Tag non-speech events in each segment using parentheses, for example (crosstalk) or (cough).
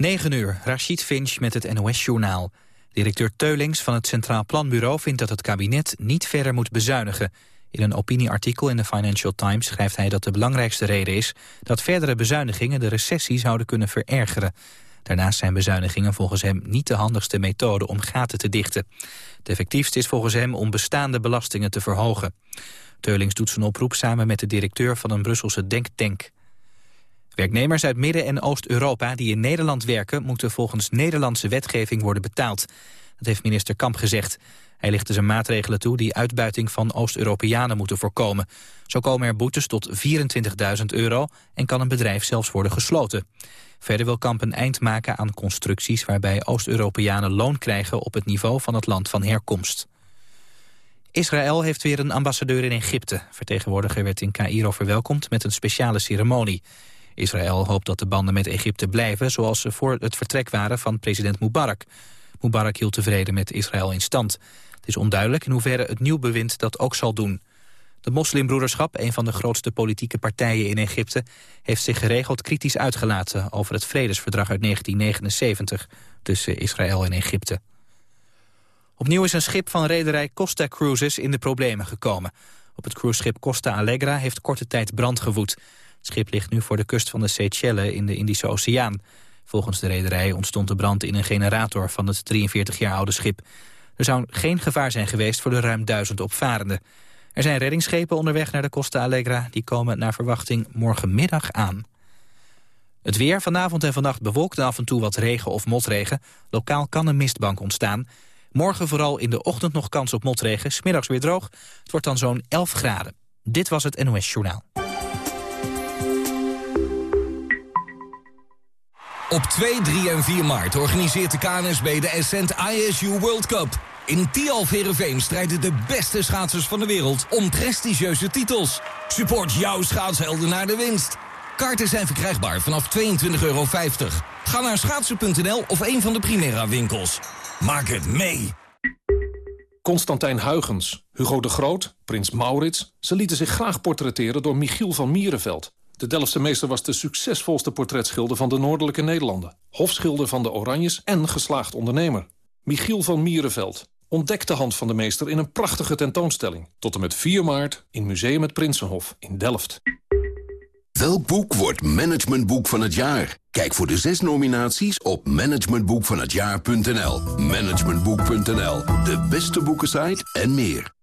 9 uur, Rachid Finch met het NOS-journaal. Directeur Teulings van het Centraal Planbureau vindt dat het kabinet niet verder moet bezuinigen. In een opinieartikel in de Financial Times schrijft hij dat de belangrijkste reden is... dat verdere bezuinigingen de recessie zouden kunnen verergeren. Daarnaast zijn bezuinigingen volgens hem niet de handigste methode om gaten te dichten. Het effectiefst is volgens hem om bestaande belastingen te verhogen. Teulings doet zijn oproep samen met de directeur van een Brusselse denktank. Werknemers uit Midden- en Oost-Europa die in Nederland werken... moeten volgens Nederlandse wetgeving worden betaald. Dat heeft minister Kamp gezegd. Hij lichtte zijn maatregelen toe die uitbuiting van Oost-Europeanen moeten voorkomen. Zo komen er boetes tot 24.000 euro en kan een bedrijf zelfs worden gesloten. Verder wil Kamp een eind maken aan constructies waarbij Oost-Europeanen loon krijgen op het niveau van het land van herkomst. Israël heeft weer een ambassadeur in Egypte. Vertegenwoordiger werd in Cairo verwelkomd met een speciale ceremonie. Israël hoopt dat de banden met Egypte blijven zoals ze voor het vertrek waren van president Mubarak. Mubarak hield tevreden met Israël in stand. Het is onduidelijk in hoeverre het nieuw bewind dat ook zal doen. De moslimbroederschap, een van de grootste politieke partijen in Egypte... heeft zich geregeld kritisch uitgelaten over het vredesverdrag uit 1979... tussen Israël en Egypte. Opnieuw is een schip van rederij Costa Cruises in de problemen gekomen. Op het cruiseschip Costa Allegra heeft korte tijd brand gewoed. Het schip ligt nu voor de kust van de Seychelles in de Indische Oceaan. Volgens de rederij ontstond de brand in een generator van het 43 jaar oude schip. Er zou geen gevaar zijn geweest voor de ruim duizend opvarenden. Er zijn reddingsschepen onderweg naar de Costa Allegra. Die komen naar verwachting morgenmiddag aan. Het weer vanavond en vannacht bewolkt af en toe wat regen of motregen. Lokaal kan een mistbank ontstaan. Morgen vooral in de ochtend nog kans op motregen. Smiddags weer droog. Het wordt dan zo'n 11 graden. Dit was het NOS Journaal. Op 2, 3 en 4 maart organiseert de KNSB de Ascent ISU World Cup. In Tialf Herenveen strijden de beste schaatsers van de wereld om prestigieuze titels. Support jouw schaatshelden naar de winst. Kaarten zijn verkrijgbaar vanaf 22,50 euro. Ga naar schaatsen.nl of een van de Primera winkels. Maak het mee! Constantijn Huygens, Hugo de Groot, Prins Maurits... ze lieten zich graag portretteren door Michiel van Mierenveld. De Delftse meester was de succesvolste portretschilder van de Noordelijke Nederlanden. Hofschilder van de Oranjes en geslaagd ondernemer. Michiel van Mierenveld. Ontdek de hand van de meester in een prachtige tentoonstelling. Tot en met 4 maart in Museum het Prinsenhof in Delft. Welk boek wordt managementboek van het jaar? Kijk voor de zes nominaties op managementboekvanhetjaar.nl. Managementboek.nl, de beste boekensite en meer.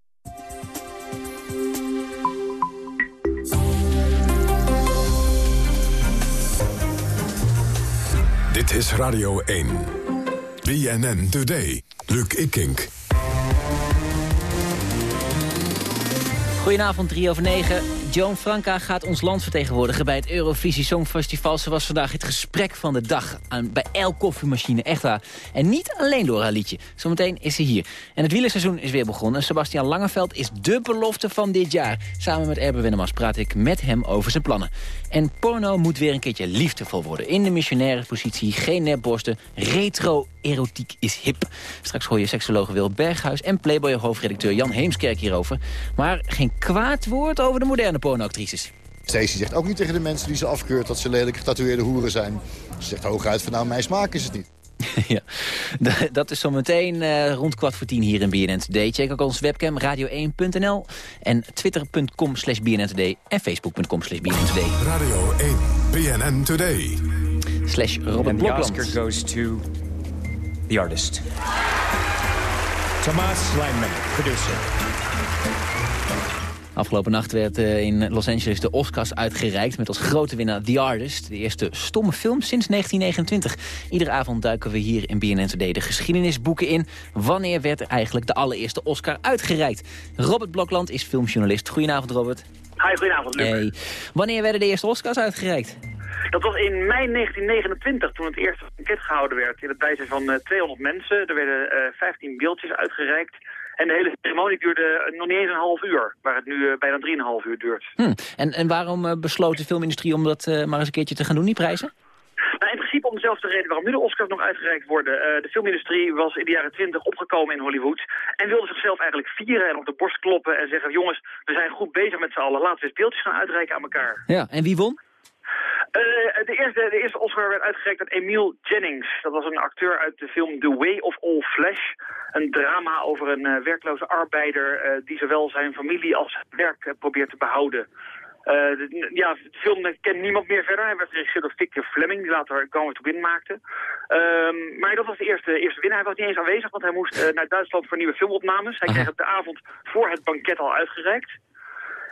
Dit is Radio 1. BNN Today. Luc Ikink. Goedenavond, 3 over 9. Joan Franca gaat ons land vertegenwoordigen bij het Eurovisie Songfestival. Ze was vandaag het gesprek van de dag aan, bij elk koffiemachine, echt waar. En niet alleen door haar liedje. Zometeen is ze hier. En het wielerseizoen is weer begonnen. Sebastian Langeveld is de belofte van dit jaar. Samen met Erbe Wennemars praat ik met hem over zijn plannen. En porno moet weer een keertje liefdevol worden. In de missionaire positie, geen nepborsten, retro-erotiek is hip. Straks hoor je seksoloog Wil Berghuis en Playboy-hoofdredacteur Jan Heemskerk hierover. Maar geen kwaad woord over de moderne pornoactrices. Stacey zegt ook niet tegen de mensen die ze afkeurt dat ze lelijk getatoeëerde hoeren zijn. Ze zegt hooguit van nou, mijn smaak is het niet. (laughs) ja, dat is zometeen uh, rond kwart voor tien hier in BNN Today. Check ook ons webcam radio1.nl en twitter.com slash BNN Today en facebook.com slash BNN Today. Radio 1, BNN Today. Slash Robert And the Blokland. Oscar goes to the artist. Thomas Lijnman, producer. Afgelopen nacht werd eh, in Los Angeles de Oscars uitgereikt... met als grote winnaar The Artist, de eerste stomme film sinds 1929. Iedere avond duiken we hier in BNN Today de geschiedenisboeken in. Wanneer werd er eigenlijk de allereerste Oscar uitgereikt? Robert Blokland is filmjournalist. Goedenavond, Robert. Hi, goedenavond. Luc. Hey. Wanneer werden de eerste Oscars uitgereikt? Dat was in mei 1929 toen het eerste banket gehouden werd in het bijzijn van eh, 200 mensen. Er werden eh, 15 beeldjes uitgereikt. En de hele ceremonie duurde eh, nog niet eens een half uur, waar het nu eh, bijna 3,5 uur duurt. Hm. En, en waarom eh, besloot de filmindustrie om dat maar eens een keertje te gaan doen, die prijzen? Nou, in principe om dezelfde reden waarom nu de Oscars nog uitgereikt worden. De filmindustrie was in de jaren 20 opgekomen in Hollywood en wilde zichzelf eigenlijk vieren en op de borst kloppen en zeggen... jongens, we zijn goed bezig met z'n allen, laten we eens beeldjes gaan uitreiken aan elkaar. Ja, en wie won? Uh, de, eerste, de eerste Oscar werd uitgereikt aan Emile Jennings. Dat was een acteur uit de film The Way of All Flesh. Een drama over een uh, werkloze arbeider uh, die zowel zijn familie als werk probeert te behouden. De, ja, de film kent niemand meer verder. Hij werd geregisseerd door Victor Fleming, die later Gone to Win maakte. Ehm, maar dat was de eerste, eerste winnaar. Hij was niet eens aanwezig, want hij moest naar Duitsland voor nieuwe filmopnames. Hij kreeg het de avond voor het banket al uitgereikt.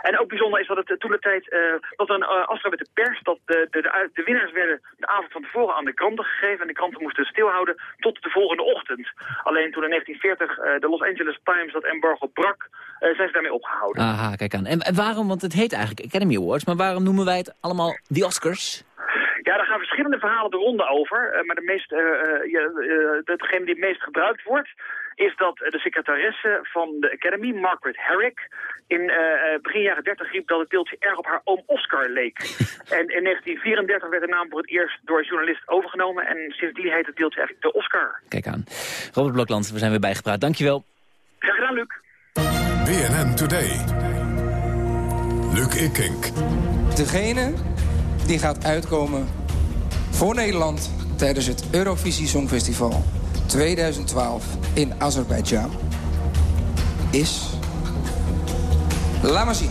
En ook bijzonder is dat het toen de tijd uh, dat er een uh, afspraak met de pers dat de, de, de, de, winnaars werden de avond van tevoren aan de kranten gegeven en de kranten moesten stilhouden tot de volgende ochtend. Alleen toen in 1940 uh, de Los Angeles Times dat embargo brak, zijn ze daarmee opgehouden. Aha, kijk aan. En, en waarom, want het heet eigenlijk Academy Awards, maar waarom noemen wij het allemaal de Oscars? Ja, daar gaan verschillende verhalen de ronde over. maar de meest, ja, degene die het meest gebruikt wordt, is dat de secretaresse van de Academy, Margaret Herrick, in uh, begin jaren 30 riep dat het beeldje erg op haar oom Oscar leek. (laughs) en in 1934 werd de naam voor het eerst door een journalist overgenomen en sindsdien heet het beeldje eigenlijk de Oscar. Kijk aan. Robert Blokland, we zijn weer bijgepraat. Dankjewel. Graag gedaan, Luc. BNN Today. Luc Ikink. Degene die gaat uitkomen voor Nederland tijdens het Eurovisie Songfestival 2012 in Azerbeidzjan is... Laat zien.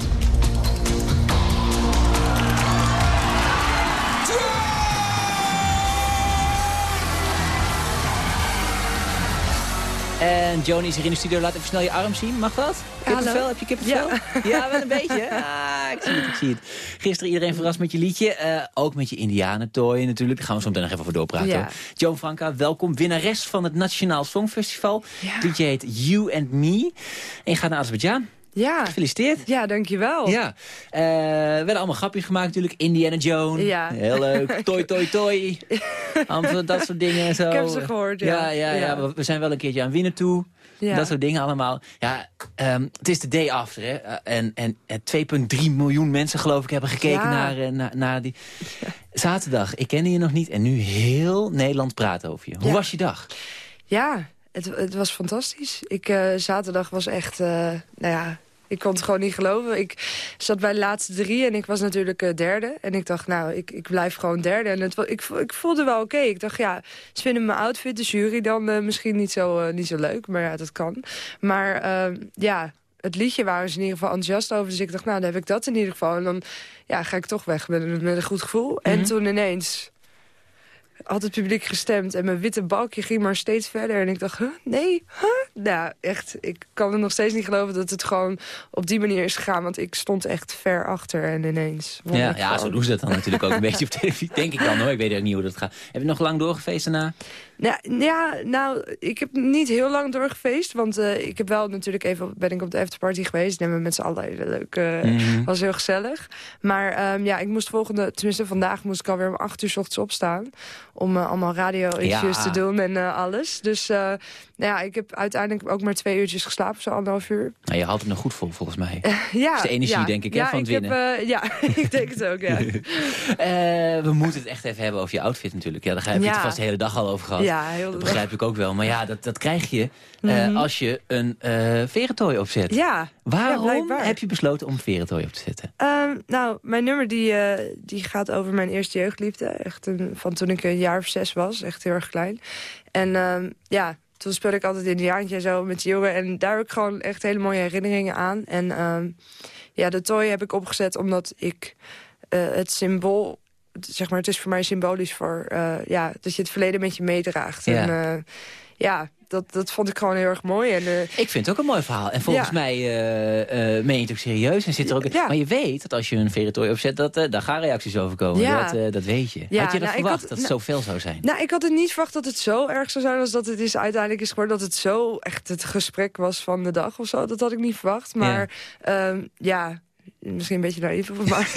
En Joni is hier in de studio. Laat even snel je arm zien. Mag dat? Kippenvel? Heb je kippenvel? Ja. (laughs) ja, wel een beetje. Ah, ik zie het, ik zie het. Gisteren iedereen verrast met je liedje. Uh, ook met je indianentooi natuurlijk. Daar gaan we zo meteen nog even over doorpraten. Ja. Joan Franka, welkom. Winnares van het Nationaal Songfestival. Ja. Het liedje heet You and Me. En je gaat naar Azerbeidzjan. Ja. Gefeliciteerd. Ja, dankjewel. Ja. Uh, we werden allemaal grapjes gemaakt natuurlijk. Indiana Jones. Ja. Heel leuk. (laughs) Toi, toi, toi. Dat soort dingen en zo. Ik heb ze gehoord, ja. Ja, ja, ja. We zijn wel een keertje aan winnen toe. Ja. Dat soort dingen allemaal. Ja, um, het is de day after, hè. Uh, en en, en 2,3 miljoen mensen, geloof ik, hebben gekeken naar, uh, naar, naar, die... Zaterdag, ik kende je nog niet. En nu heel Nederland praat over je. Hoe was je dag? Ja, het, het was fantastisch. Ik, uh, zaterdag was echt, nou ja, ik kon het gewoon niet geloven. Ik zat bij de laatste drie en ik was natuurlijk uh, derde. En ik dacht, nou, ik, ik blijf gewoon derde. En het, ik, ik voelde wel oké. Okay. Ik dacht, ja, ze vinden mijn outfit, de jury, dan uh, misschien niet zo, uh, niet zo leuk. Maar ja, dat kan. Maar ja, het liedje waren ze in ieder geval enthousiast over. Dus ik dacht, nou, dan heb ik dat in ieder geval. En dan ja, ga ik toch weg met, met een goed gevoel. Mm -hmm. En toen ineens had het publiek gestemd. En mijn witte balkje ging maar steeds verder. En ik dacht, huh? nee, huh? Nou, echt, ik kan het nog steeds niet geloven dat het gewoon op die manier is gegaan. Want ik stond echt ver achter en ineens. Ja, ja zo doen ze dat dan natuurlijk ook een (laughs) beetje op televisie. Denk ik dan hoor, ik weet ook niet hoe dat gaat. Heb je nog lang doorgefeest daarna? Nou, ja, nou, ik heb niet heel lang doorgefeest. Want uh, ik heb wel natuurlijk even, ben ik op de afterparty geweest. En we met z'n allen leuk, uh, mm -hmm. was heel gezellig. Maar um, ja, ik moest volgende, tenminste vandaag moest ik alweer om acht uur s ochtends opstaan. Om uh, allemaal radio-interviews ja. te doen en alles. Dus nou ja, ik heb uiteindelijk ook maar twee uurtjes geslapen, zo anderhalf uur. Nou, je haalt het nog goed vol, volgens mij. (laughs) ja. Is de energie, ja, denk ik, ja, hè, van ik het winnen. Heb, ja, (laughs) ik denk het ook, ja. (laughs) we moeten het echt even hebben over je outfit natuurlijk. Ja, daar heb je het vast de hele dag al over gehad. Ja, heel dat begrijp ik ook wel. Maar ja, dat, dat krijg je mm -hmm. als je een uh, verentooi opzet. Ja, Waarom ja, heb je besloten om een verentooi op te zetten? Um, nou, mijn nummer die, uh, die gaat over mijn eerste jeugdliefde. Echt een, van toen ik een jaar of zes was. Echt heel erg klein. En um, ja, toen speelde ik altijd Indiaantje en zo met die jongen. En daar heb ik gewoon echt hele mooie herinneringen aan. En um, ja, de tooi heb ik opgezet omdat ik het symbool zeg maar, het is voor mij symbolisch voor uh, ja, dat je het verleden met je meedraagt. Ja. En uh, ja, dat, dat vond ik gewoon heel erg mooi. En, uh, ik vind het ook een mooi verhaal. En volgens ja. mij meen je het ook serieus. En zit er ook, ja. Maar je weet dat als je een veritooi opzet, dat daar gaan reacties over komen. Ja. Dat, dat weet je. had je dat nou, verwacht, had, dat het nou, zoveel zou zijn? Nou, ik had het niet verwacht dat het zo erg zou zijn als dat het is uiteindelijk is geworden. Dat het zo echt het gesprek was van de dag of zo. Dat had ik niet verwacht. Maar ja misschien een beetje naïef, maar,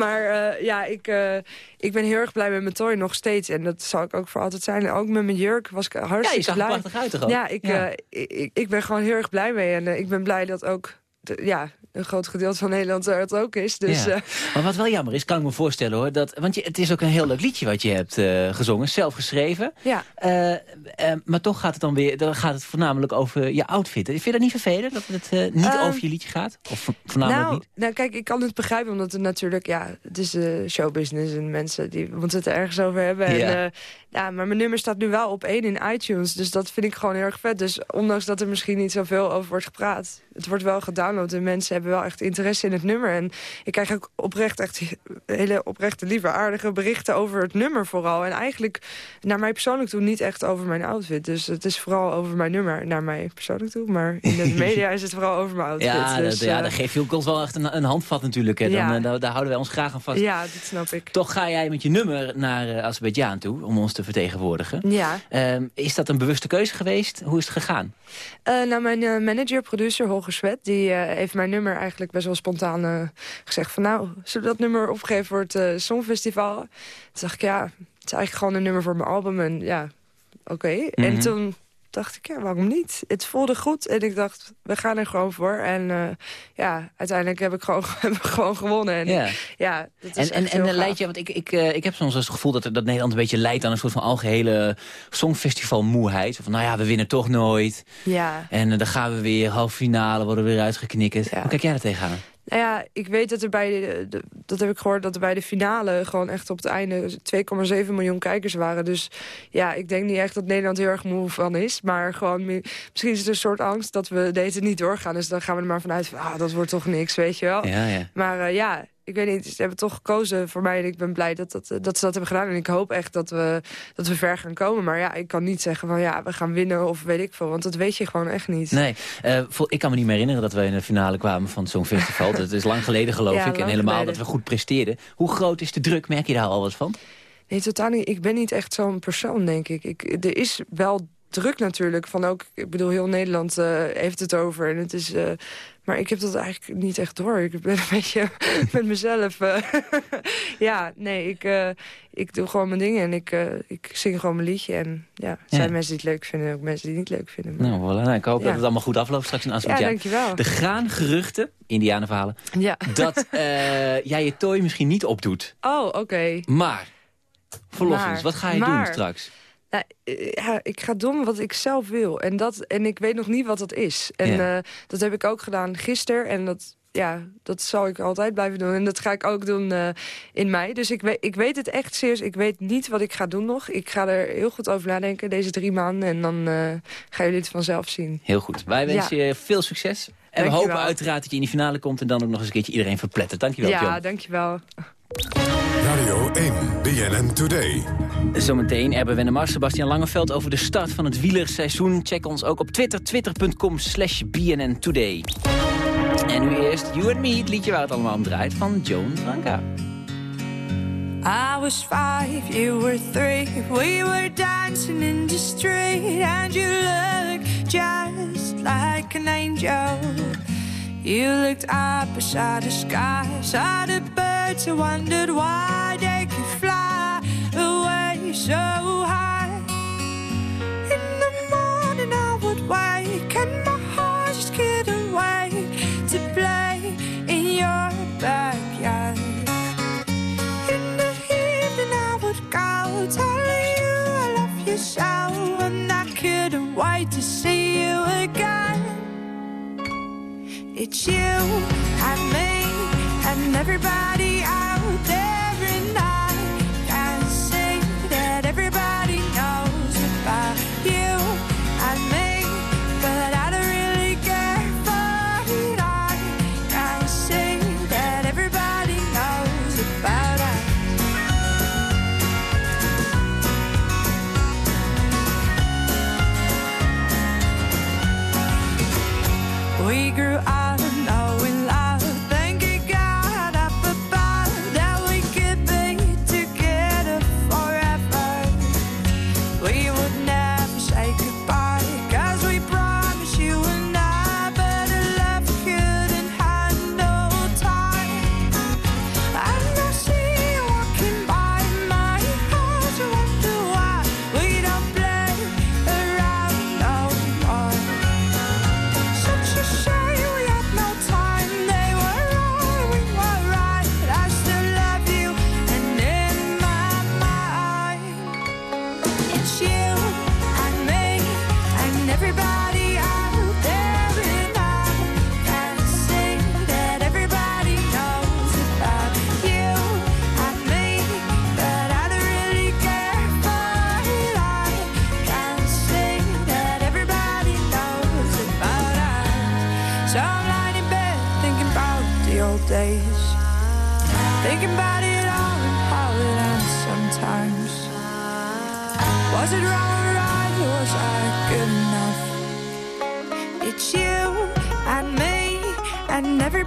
maar uh, ja, ik, uh, ik ben heel erg blij met mijn toy nog steeds. En dat zal ik ook voor altijd zijn. En ook met mijn jurk was ik hartstikke ja, je zag blij. prachtig uit toch ook? Ja, ik, ja. Uh, ik, ik ben gewoon heel erg blij mee. En ik ben blij dat ook ja, een groot gedeelte van Nederland er het ook is. Dus, Ja. eh, Maar wat wel jammer is, kan ik me voorstellen hoor. Dat, want je, het is ook een heel leuk liedje wat je hebt eh, gezongen. Zelf geschreven. ja. Eh, maar toch gaat het dan weer dan gaat het voornamelijk over je outfit. Vind je dat niet vervelend dat het niet Ehm, over je liedje gaat? Of vo- voornamelijk nou, niet? nou, kijk, ik kan het begrijpen, omdat het natuurlijk, ja, het is de showbusiness en mensen die moeten het er ergens over hebben. En, Ja. Ja, maar mijn nummer staat nu wel op één in iTunes, dus dat vind ik gewoon heel erg vet. Dus ondanks dat er misschien niet zoveel over wordt gepraat, het wordt wel gedownload en mensen hebben wel echt interesse in het nummer. En ik krijg ook oprecht echt (laughs) hele oprechte, lieve, aardige berichten over het nummer vooral. En eigenlijk naar mij persoonlijk toe niet echt over mijn outfit. Dus het is vooral over mijn nummer naar mij persoonlijk toe. Maar in de (laughs) media is het vooral over mijn outfit. Ja, dus, dat, ja, eh, daar geef je ook ons wel echt een, een handvat natuurlijk. Hè. Dan, Ja. eh, daar, daar houden wij ons graag aan vast. Ja, dat snap ik. Toch ga jij met je nummer naar uh, Azerbeidzjan toe om ons te vertegenwoordigen. Ja. Uh, is dat een bewuste keuze geweest? Hoe is het gegaan? Uh, nou, mijn uh, manager, producer Holger Swet, die uh, heeft mijn nummer eigenlijk best wel spontaan gezegd van nou, zullen dat nummer opgeven voor het Songfestival? Toen dacht ik, ja, het is eigenlijk gewoon een nummer voor mijn album en ja, oké. Okay. Mm -hmm. En toen dacht ik, ja, waarom niet? Het voelde goed en ik dacht, we gaan er gewoon voor. En uh, ja, uiteindelijk heb ik gewoon, (laughs) heb ik gewoon gewonnen. En ja, ja dat is En, en, en leid je, want ik, ik, uh, ik heb soms het gevoel dat, dat Nederland een beetje leidt aan een soort van algehele songfestival moeheid. Van nou ja, we winnen toch nooit. Ja. En uh, dan gaan we weer, halve finale, worden we weer uitgeknikkerd. Ja. Hoe kijk jij er tegenaan? Nou ja, ik weet dat er bij de, de, dat heb ik gehoord dat er bij de finale gewoon echt op het einde 2,7 miljoen kijkers waren. Dus ja, ik denk niet echt dat Nederland heel erg moe van is. Maar gewoon, misschien is het een soort angst dat we deze niet doorgaan. Dus dan gaan we er maar vanuit van, ah, dat wordt toch niks, weet je wel. Ja, ja. Maar uh, ja, ik weet niet, ze hebben toch gekozen voor mij. En ik ben blij dat, dat, dat ze dat hebben gedaan. En ik hoop echt dat we, dat we ver gaan komen. Maar ja, ik kan niet zeggen van ja, we gaan winnen of weet ik veel. Want dat weet je gewoon echt niet. Nee, uh, ik kan me niet meer herinneren dat we in de finale kwamen van het Songfestival. (laughs) dat is lang geleden geloof ja, ik. En helemaal geleden. dat we goed presteerden. Hoe groot is de druk? Merk je daar al wat van? Nee, totaal niet. Ik ben niet echt zo'n persoon, denk ik. ik. Er is wel druk natuurlijk. Van ook, ik bedoel, heel Nederland uh, heeft het over. En het is, uh, maar ik heb dat eigenlijk niet echt door. Ik ben een (laughs) beetje met mezelf. Uh, (laughs) ja, nee, ik, ik doe gewoon mijn dingen. En ik, ik zing gewoon mijn liedje. En ja, zijn ja. mensen die het leuk vinden. Ook mensen die het niet leuk vinden. Maar... Nou, voilà. nou, ik hoop ja. dat het allemaal goed afloopt straks in Azerbeidzjan. Ja, dankjewel. Er gaan geruchten, indianenverhalen, ja. dat (laughs) jij je tooi misschien niet opdoet. Oh, oké. Okay. Maar, verlos maar, ons, wat ga je maar, doen straks? Nou, ja, ik ga doen wat ik zelf wil. En, dat, en ik weet nog niet wat dat is. En ja. uh, dat heb ik ook gedaan gisteren. En dat, ja, dat zal ik altijd blijven doen. En dat ga ik ook doen uh, in mei. Dus ik weet, ik weet het echt serieus. Ik weet niet wat ik ga doen nog. Ik ga er heel goed over nadenken deze drie maanden. En dan uh, gaan jullie het vanzelf zien. Heel goed. Wij wensen ja. je veel succes. En dankjewel. we hopen uiteraard dat je in de finale komt... en dan ook nog eens een keertje iedereen verplettert. Dankjewel, Ja, John. dankjewel. Radio 1, BNN Today. Zometeen Erben Wennemars, Sebastian Langeveld over de start van het wielerseizoen. Check ons ook op Twitter, twitter.com slash BNN Today. En nu eerst You and Me, het liedje waar het allemaal om draait, van Joan Franca. I was five, you were three We were dancing in the street And you looked just like an angel You looked up beside the sky Saw the birds and wondered why they could fly away so high. In the morning I would wake And my heart just couldn't wait To play in your backyard. In the evening I would go Telling you I love you so And I couldn't wait to see you again. It's you and me Everybody I days, thinking about it all and how it ends sometimes. Was it wrong or right, was I good enough? It's you and me and everybody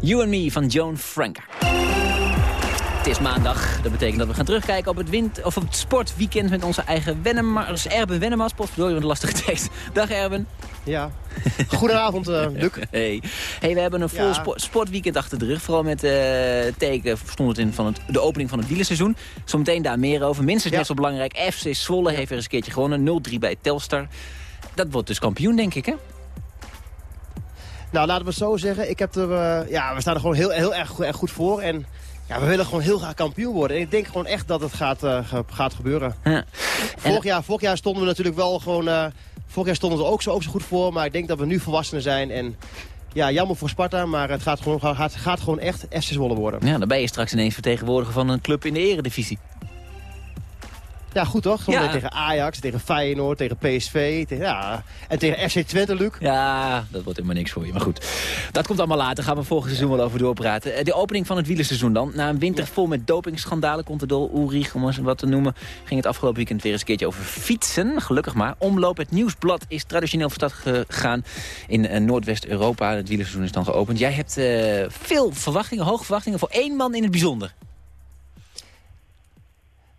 You and Me van Joan Franka. Het is maandag. Dat betekent dat we gaan terugkijken op het, wind, of op het sportweekend met onze eigen Wennemars, Erben Wennemars. Potverdorie, wat een lastige tekst. Dag Erben. Ja. Goedenavond, eh, (laughs) Luc. Hey. hey, we hebben een vol Ja. spo- sportweekend achter de rug. Vooral met eh teken stond het in van het, de opening van het wielerseizoen. Zometeen daar meer over. Minstens net zo belangrijk. FC Zwolle heeft weer eens een keertje gewonnen. 0-3 bij Telstar. Dat wordt dus kampioen, denk ik, hè? Nou, laten we het zo zeggen. Ik heb er, eh, ja, we staan er gewoon heel, heel erg, goed- erg goed voor. En ja, we willen gewoon heel graag kampioen worden. En ik denk gewoon echt dat het gaat, eh, gaat gebeuren. Vorig, jaar, vorig jaar stonden we natuurlijk wel gewoon... eh, vorig jaar stonden we ook zo, ook zo goed voor. Maar ik denk dat we nu volwassenen zijn. En ja, jammer voor Sparta. Maar het gaat gewoon, gaat, gaat gewoon echt FC Zwolle worden. Ja, dan ben je straks ineens vertegenwoordiger van een club in de eredivisie. Ja, goed toch? Ja. tegen Ajax, tegen Feyenoord, tegen PSV. Tegen, ja. En tegen FC Twente, Luc. Ja, dat wordt helemaal niks voor je. Maar goed, dat komt allemaal later. Gaan we volgend seizoen wel over doorpraten. Eh, De opening van het wielerseizoen dan. Na een winter vol met dopingschandalen, Contador, Ulrich, om eens wat te noemen... ging het afgelopen weekend weer eens een keertje over fietsen. Gelukkig maar. Omloop het Nieuwsblad is traditioneel van start gegaan in eh, Noordwest-Europa. Het wielerseizoen is dan geopend. Jij hebt eh, veel verwachtingen, hoge verwachtingen voor één man in het bijzonder.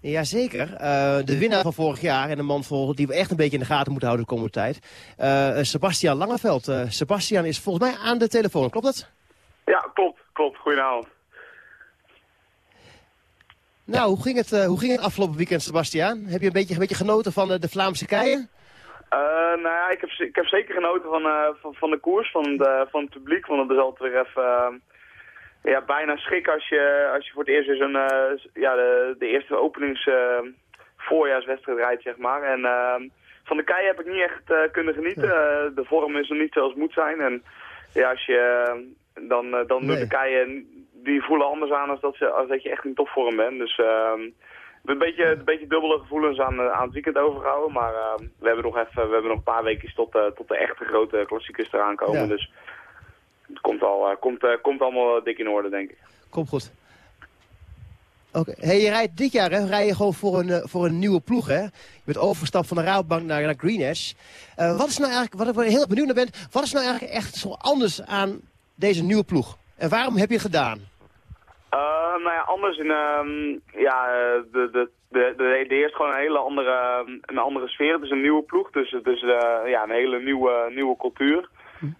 Jazeker. Eh de winnaar van vorig jaar en de man voor, die we echt een beetje in de gaten moeten houden de komende tijd. Eh Sebastian Langeveld. Eh, Sebastian is volgens mij aan de telefoon, klopt dat? Ja, klopt, klopt. Goedenavond. Nou, hoe ging, het, hoe ging het afgelopen weekend, Sebastian? Heb je een beetje, een beetje genoten van de Vlaamse keien? Nou ja, ik heb, ik heb zeker genoten van, van, van de koers, van, de, van het publiek. Want het is altijd weer even ja, bijna schrik als je, als je voor het eerst weer zo'n, eh, ja, de, de eerste openings eh, voorjaarswedstrijd rijdt, zeg maar. En eh, van de kei heb ik niet echt eh, kunnen genieten. De vorm is nog niet zoals het moet zijn. En ja, als je, dan, dan doen Nee. de keien, die voelen anders aan als dat, ze, als dat je echt in topvorm bent. Dus... ehm, een beetje, een beetje dubbele gevoelens aan, aan het weekend overgehouden. Maar eh, we hebben nog even, we hebben nog een paar weken tot, tot de echte grote klassiekers eraan komen. Ja. Dus het komt, al, eh, komt, eh, komt allemaal dik in orde, denk ik. Komt goed. Oké. Hey, je rijdt dit jaar, hè, rij je gewoon voor een, eh, voor een nieuwe ploeg, hè? Je bent overgestapt van de Rabobank naar, naar Green Edge. Eh, wat is nou eigenlijk, wat ik heel benieuwd naar ben, wat is nou eigenlijk echt zo anders aan deze nieuwe ploeg? En waarom heb je het gedaan? Nou ja, anders in, ehm, ja, de, de, de, de, de gewoon een hele andere, ehm, een andere sfeer. Het is een nieuwe ploeg, dus het is eh, ja, een hele nieuwe, nieuwe cultuur.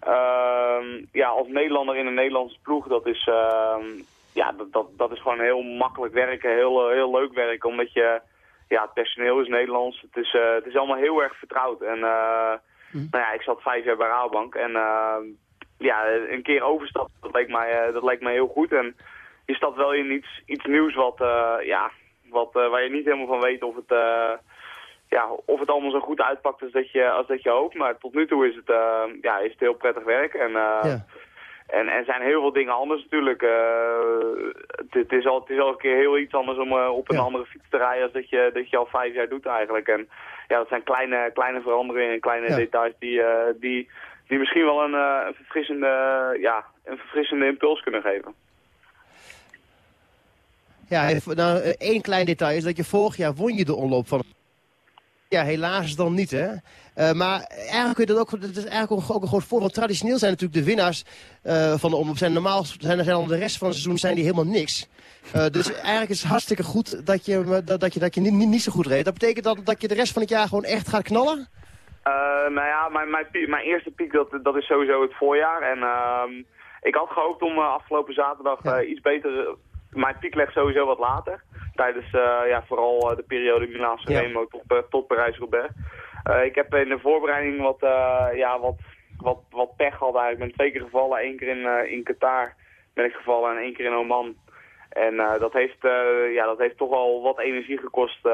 Ehm, ja, als Nederlander in een Nederlandse ploeg, dat is, ehm, ja, dat, dat, dat is gewoon heel makkelijk werken, heel, eh, heel leuk werken, omdat je, ja, het personeel is Nederlands. Het is, eh, het is allemaal heel erg vertrouwd. En eh, nou ja, ik zat vijf jaar bij Rabobank en ehm, ja, een keer overstappen, dat leek mij, dat leek mij heel goed. En je stapt wel in iets, iets nieuws wat, ja, wat, waar je niet helemaal van weet of het, ja, of het allemaal zo goed uitpakt als dat je, als dat je hoopt. Maar tot nu toe is het, eh, ja, is het heel prettig werk. En, eh, en, en zijn heel veel dingen anders natuurlijk. Eh, het, het is al, het is al een keer heel iets anders om op een andere fiets te rijden als dat je, dat je al vijf jaar doet eigenlijk. En ja, dat zijn kleine, kleine veranderingen en kleine Ja. details die, die, die misschien wel een, een, verfrissende, ja, een verfrissende impuls kunnen geven. Ja, nou, één klein detail is dat je vorig jaar won je de omloop van... Ja, helaas dan niet, hè. Uh, maar eigenlijk kun je dat ook, dat is eigenlijk ook, een groot. Traditioneel zijn natuurlijk de winnaars uh, van de omroep. Zijn normaal zijn, zijn al de rest van het seizoen zijn die helemaal niks. Uh, dus eigenlijk is het hartstikke goed dat je, dat, dat je, dat je niet, niet, niet zo goed reed. Dat betekent dat, dat je de rest van het jaar gewoon echt gaat knallen? nou ja, mijn, mijn, mijn, eerste piek dat, dat is sowieso het voorjaar. En ehm, ik had gehoopt om afgelopen zaterdag iets beter... Mijn piek ligt sowieso wat later. Tijdens ja, vooral de periode Milaan-San Remo tot, tot Parijs-Roubaix. Ik heb in de voorbereiding wat, ja, wat, wat, wat pech gehad eigenlijk. Ik ben twee keer gevallen. één keer in, in Qatar ben ik gevallen en één keer in Oman. En dat, heeft, ja, dat heeft toch wel wat energie gekost.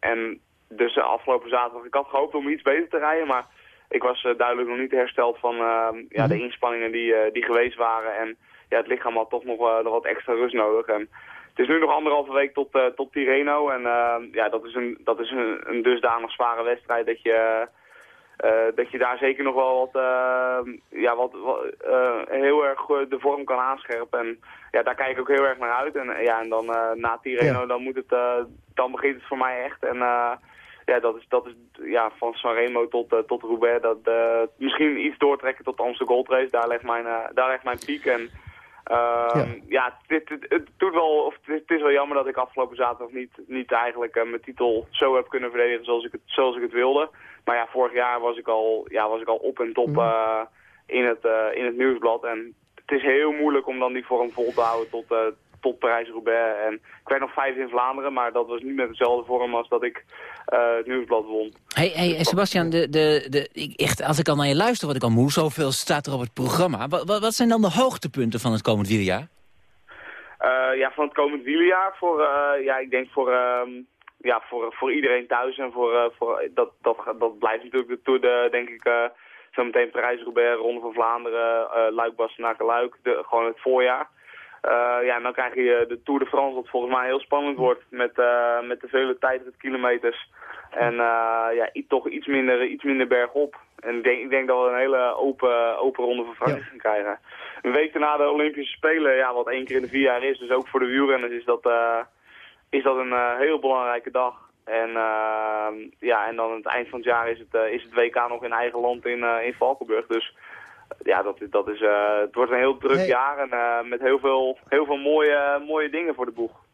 en dus de afgelopen zaterdag, ik had gehoopt om iets beter te rijden, maar ik was duidelijk nog niet hersteld van ja, de mhm. inspanningen die, die geweest waren. En ja, het lichaam had toch nog, nog wat extra rust nodig. En het is nu nog anderhalve week tot, uh, tot Tireno. En uh, ja, dat is, een, dat is een, een dusdanig zware wedstrijd dat je, uh, dat je daar zeker nog wel wat, ja, wat, wat heel erg de vorm kan aanscherpen. En ja, daar kijk ik ook heel erg naar uit. En, ja, en dan na Tireno, dan, moet het, dan begint het voor mij echt. En ja, dat is, dat is ja, van Sanremo tot, tot Roubaix. Dat, misschien iets doortrekken tot de Amsterdam Gold Race. Daar ligt mijn, daar ligt mijn piek. En Uh, ja, het, het, het, doet wel, of het, is wel jammer dat ik afgelopen zaterdag niet, niet eigenlijk uh, mijn titel zo heb kunnen verdedigen zoals ik het, zoals ik het wilde. Maar ja, vorig jaar was ik al, ja, was ik al op en top uh, in, het, in het nieuwsblad. En het is heel moeilijk om dan die vorm vol te houden tot, tot Parijs-Roubaix. En ik werd nog vijf in Vlaanderen, maar dat was niet met dezelfde vorm als dat ik het nieuwsblad won. Hey, hey Sebastian, de, de, de, ik, echt, als ik al naar je luister, wat ik al moe, zoveel staat er op het programma. Wat, wat, wat zijn dan de hoogtepunten van het komend wieljaar? Uh, ja, van het komend wieljaar voor, uh, ja, ik denk voor, uh, ja, voor, voor iedereen thuis en voor, voor dat, dat, dat blijft natuurlijk de Tour, de, denk ik, zometeen Parijs-Roubaix, Ronde van Vlaanderen, Luik-Bastenaken-Luik, gewoon het voorjaar. Uh, ja, en dan krijg je de Tour de France, wat volgens mij heel spannend wordt met, uh, met de vele tijdritkilometers. En uh, ja, toch iets minder, iets minder bergop. En ik denk, ik denk dat we een hele open, open ronde van Frankrijk gaan krijgen. Een week na de Olympische Spelen, ja, wat één keer in de vier jaar is, dus ook voor de wielrenners is dat, is dat een heel belangrijke dag. En, ja, en dan aan het eind van het jaar is het, is het WK nog in eigen land in, in Valkenburg. Dus ja, dat, dat is, uh, het wordt een heel druk jaar en uh, met heel veel, heel veel mooie, mooie dingen voor de boeg.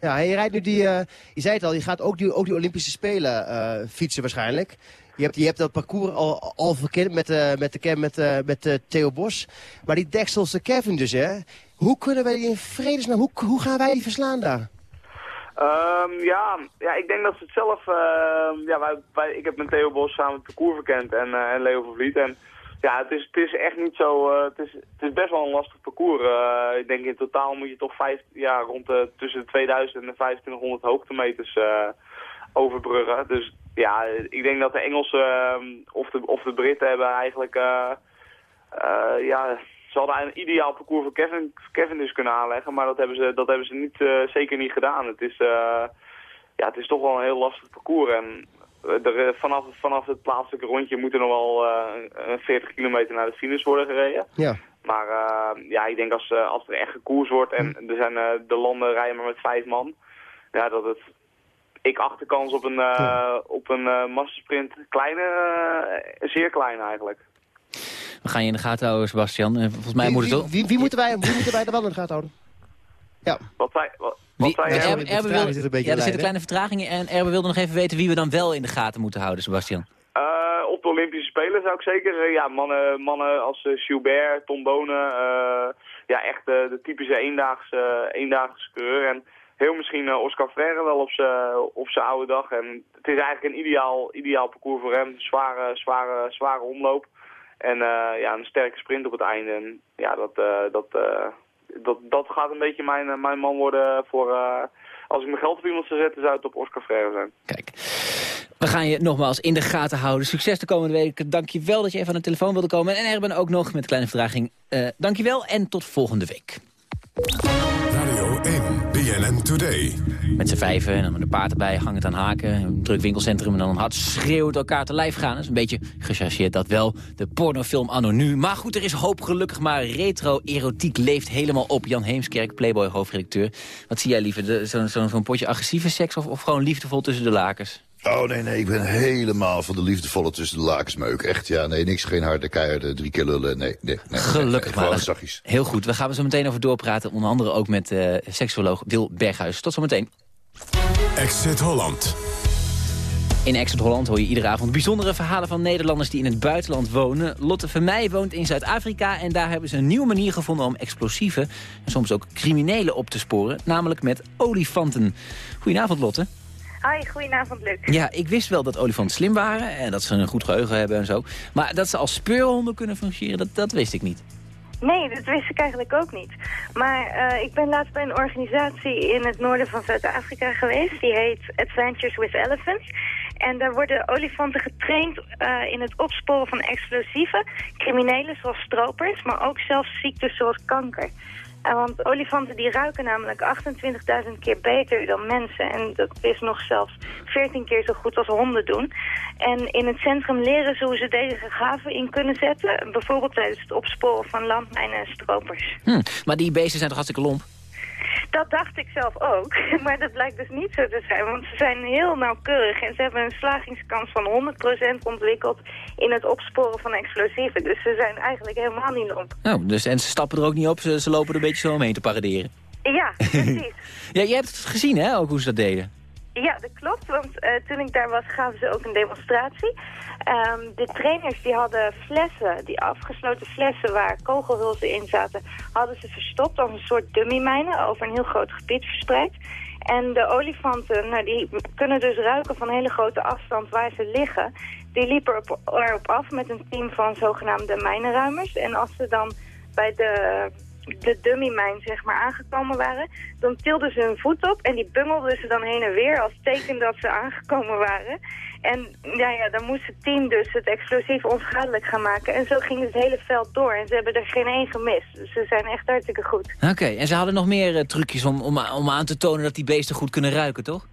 Ja, je rijdt nu die, uh, je zei het al, je gaat ook die, ook die Olympische Spelen fietsen waarschijnlijk. Je hebt, je hebt dat parcours al, al verkend met, met, de, met, met Theo Bos. Maar die Dekselse Kevin dus, hè. Hoe kunnen wij die in vredesnaam, hoe, hoe gaan wij die verslaan daar? Um, ja, ja, ik denk dat ze het zelf... Uh, ja, wij, wij, ik heb met Theo Bos samen het parcours verkend en, uh, en Leo van Vliet. En ja, het is, het is echt niet zo... Uh, het, is, het is best wel een lastig parcours. Uh, ik denk in totaal moet je toch vijf, ja, rond de, tussen de 2000 en de 2500 hoogtemeters overbruggen. Dus ja, ik denk dat de Engelsen ehm, of, de, of de Britten hebben eigenlijk... ja, ze hadden een ideaal parcours voor Kevin, Kevin dus kunnen aanleggen, maar dat hebben ze, dat hebben ze niet, uh, zeker niet gedaan. Het is, uh, ja, het is toch wel een heel lastig parcours. En eh, er, vanaf, vanaf het plaatselijke rondje moet er nog wel uh, 40 kilometer naar de finish worden gereden. Ja. Maar ja, ik denk als, als er echt gekoers wordt en er zijn, de landen rijden maar met vijf man, ja, dat het ik acht de kans op een, uh, op een uh, massasprint kleine, uh, zeer klein eigenlijk. We gaan je in de gaten houden, Sebastian. Volgens mij wie, moet het wie, wie, wie, moeten wij, wie moeten wij er wel in de gaten houden? Ja. Wat wij... Wat, wie, wat wij Erbe, Erbe wil, ja, er zit een kleine vertraging en Erbe wilde nog even weten wie we dan wel in de gaten moeten houden, Sebastian. Uh, op de Olympische Spelen zou ik zeker, uh, ja, mannen, mannen als uh, Gilbert, Tom Bonen, ja, echt de typische eendaagse, eendaagse coureur. En heel misschien Oscar Freire wel op zijn op oude dag. En het is eigenlijk een ideaal, ideaal parcours voor hem. Zware, zware, zware omloop. En uh, ja, een sterke sprint op het einde. En ja, dat, uh, dat, uh, dat, dat gaat een beetje mijn, mijn man worden voor... als ik mijn geld op iemand zou zetten, zou het op Oscar Freire zijn. Kijk, we gaan je nogmaals in de gaten houden. Succes de komende week. Dank je wel dat je even aan de telefoon wilde komen. En er ben ook nog met kleine vertraging. Uh, dank je wel en tot volgende week. Radio 1, BNN Today. Met z'n vijven en dan met een paard erbij, hangend aan haken. Een druk winkelcentrum en dan hard schreeuwend elkaar te lijf gaan. Dat is een beetje gechargeerd dat wel. De pornofilm anno nu. Maar goed, er is hoop gelukkig maar. Retro-erotiek leeft helemaal op. Jan Heemskerk, Playboy hoofdredacteur. Wat zie jij liever? Zo'n zo zo potje agressieve seks of, of gewoon liefdevol tussen de lakens? Oh, nee, nee, ik ben helemaal van de liefdevolle tussen de lakensmeuk. Echt, ja, nee, niks, geen harde keiharde, drie keer lullen, nee, nee. nee Gelukkig nee, maar. zachtjes. Heel goed, we gaan er zo meteen over doorpraten. Onder andere ook met uh, seksuoloog Wil Berghuis. Tot zometeen. Exit Holland. In Exit Holland hoor je iedere avond bijzondere verhalen van Nederlanders die in het buitenland wonen. Lotte Vermeij woont in Zuid-Afrika en daar hebben ze een nieuwe manier gevonden om explosieven en soms ook criminelen op te sporen. Namelijk met olifanten. Goedenavond Lotte. Hoi, goedenavond Luc. Ja, ik wist wel dat olifanten slim waren en dat ze een goed geheugen hebben en zo. Maar dat ze als speurhonden kunnen fungeren, dat, dat wist ik niet. Nee, dat wist ik eigenlijk ook niet. Maar uh, ik ben laatst bij een organisatie in het noorden van Zuid-Afrika geweest. Die heet Adventures with Elephants. En daar worden olifanten getraind uh, in het opsporen van explosieven, criminelen zoals stropers, maar ook zelfs ziektes zoals kanker. Uh, want olifanten die ruiken namelijk 28.000 keer beter dan mensen. En dat is nog zelfs 14 keer zo goed als honden doen. En in het centrum leren ze hoe ze deze gaven in kunnen zetten. Bijvoorbeeld tijdens het opsporen van landmijnen en stropers. Hm, maar die beesten zijn toch hartstikke lomp? Dat dacht ik zelf ook, (laughs) maar dat blijkt dus niet zo te zijn. Want ze zijn heel nauwkeurig en ze hebben een slagingskans van 100% ontwikkeld in het opsporen van explosieven. Dus ze zijn eigenlijk helemaal niet lomp. Oh, dus, en ze stappen er ook niet op, ze, ze lopen er een beetje zo omheen te paraderen. Ja, (laughs) precies. ja, je hebt het gezien hè, ook hoe ze dat deden. Ja, dat klopt, want uh, toen ik daar was gaven ze ook een demonstratie. Um, de trainers die hadden flessen, die afgesloten flessen waar kogelhulzen in zaten, hadden ze verstopt als een soort dummymijnen over een heel groot gebied verspreid. En de olifanten, nou, die kunnen dus ruiken van hele grote afstand waar ze liggen. Die liepen erop, erop af met een team van zogenaamde mijnenruimers. En als ze dan bij de de dummymijn zeg maar aangekomen waren, dan tilden ze hun voet op en die bungelden ze dan heen en weer als teken dat ze aangekomen waren. En ja, ja, dan moest het dus het explosief onschadelijk gaan maken. En zo ging het hele veld door. En ze hebben er geen één gemist. Dus ze zijn echt hartstikke goed. Oké, en ze hadden nog meer uh, trucjes om, om, om aan te tonen dat die beesten goed kunnen ruiken, toch?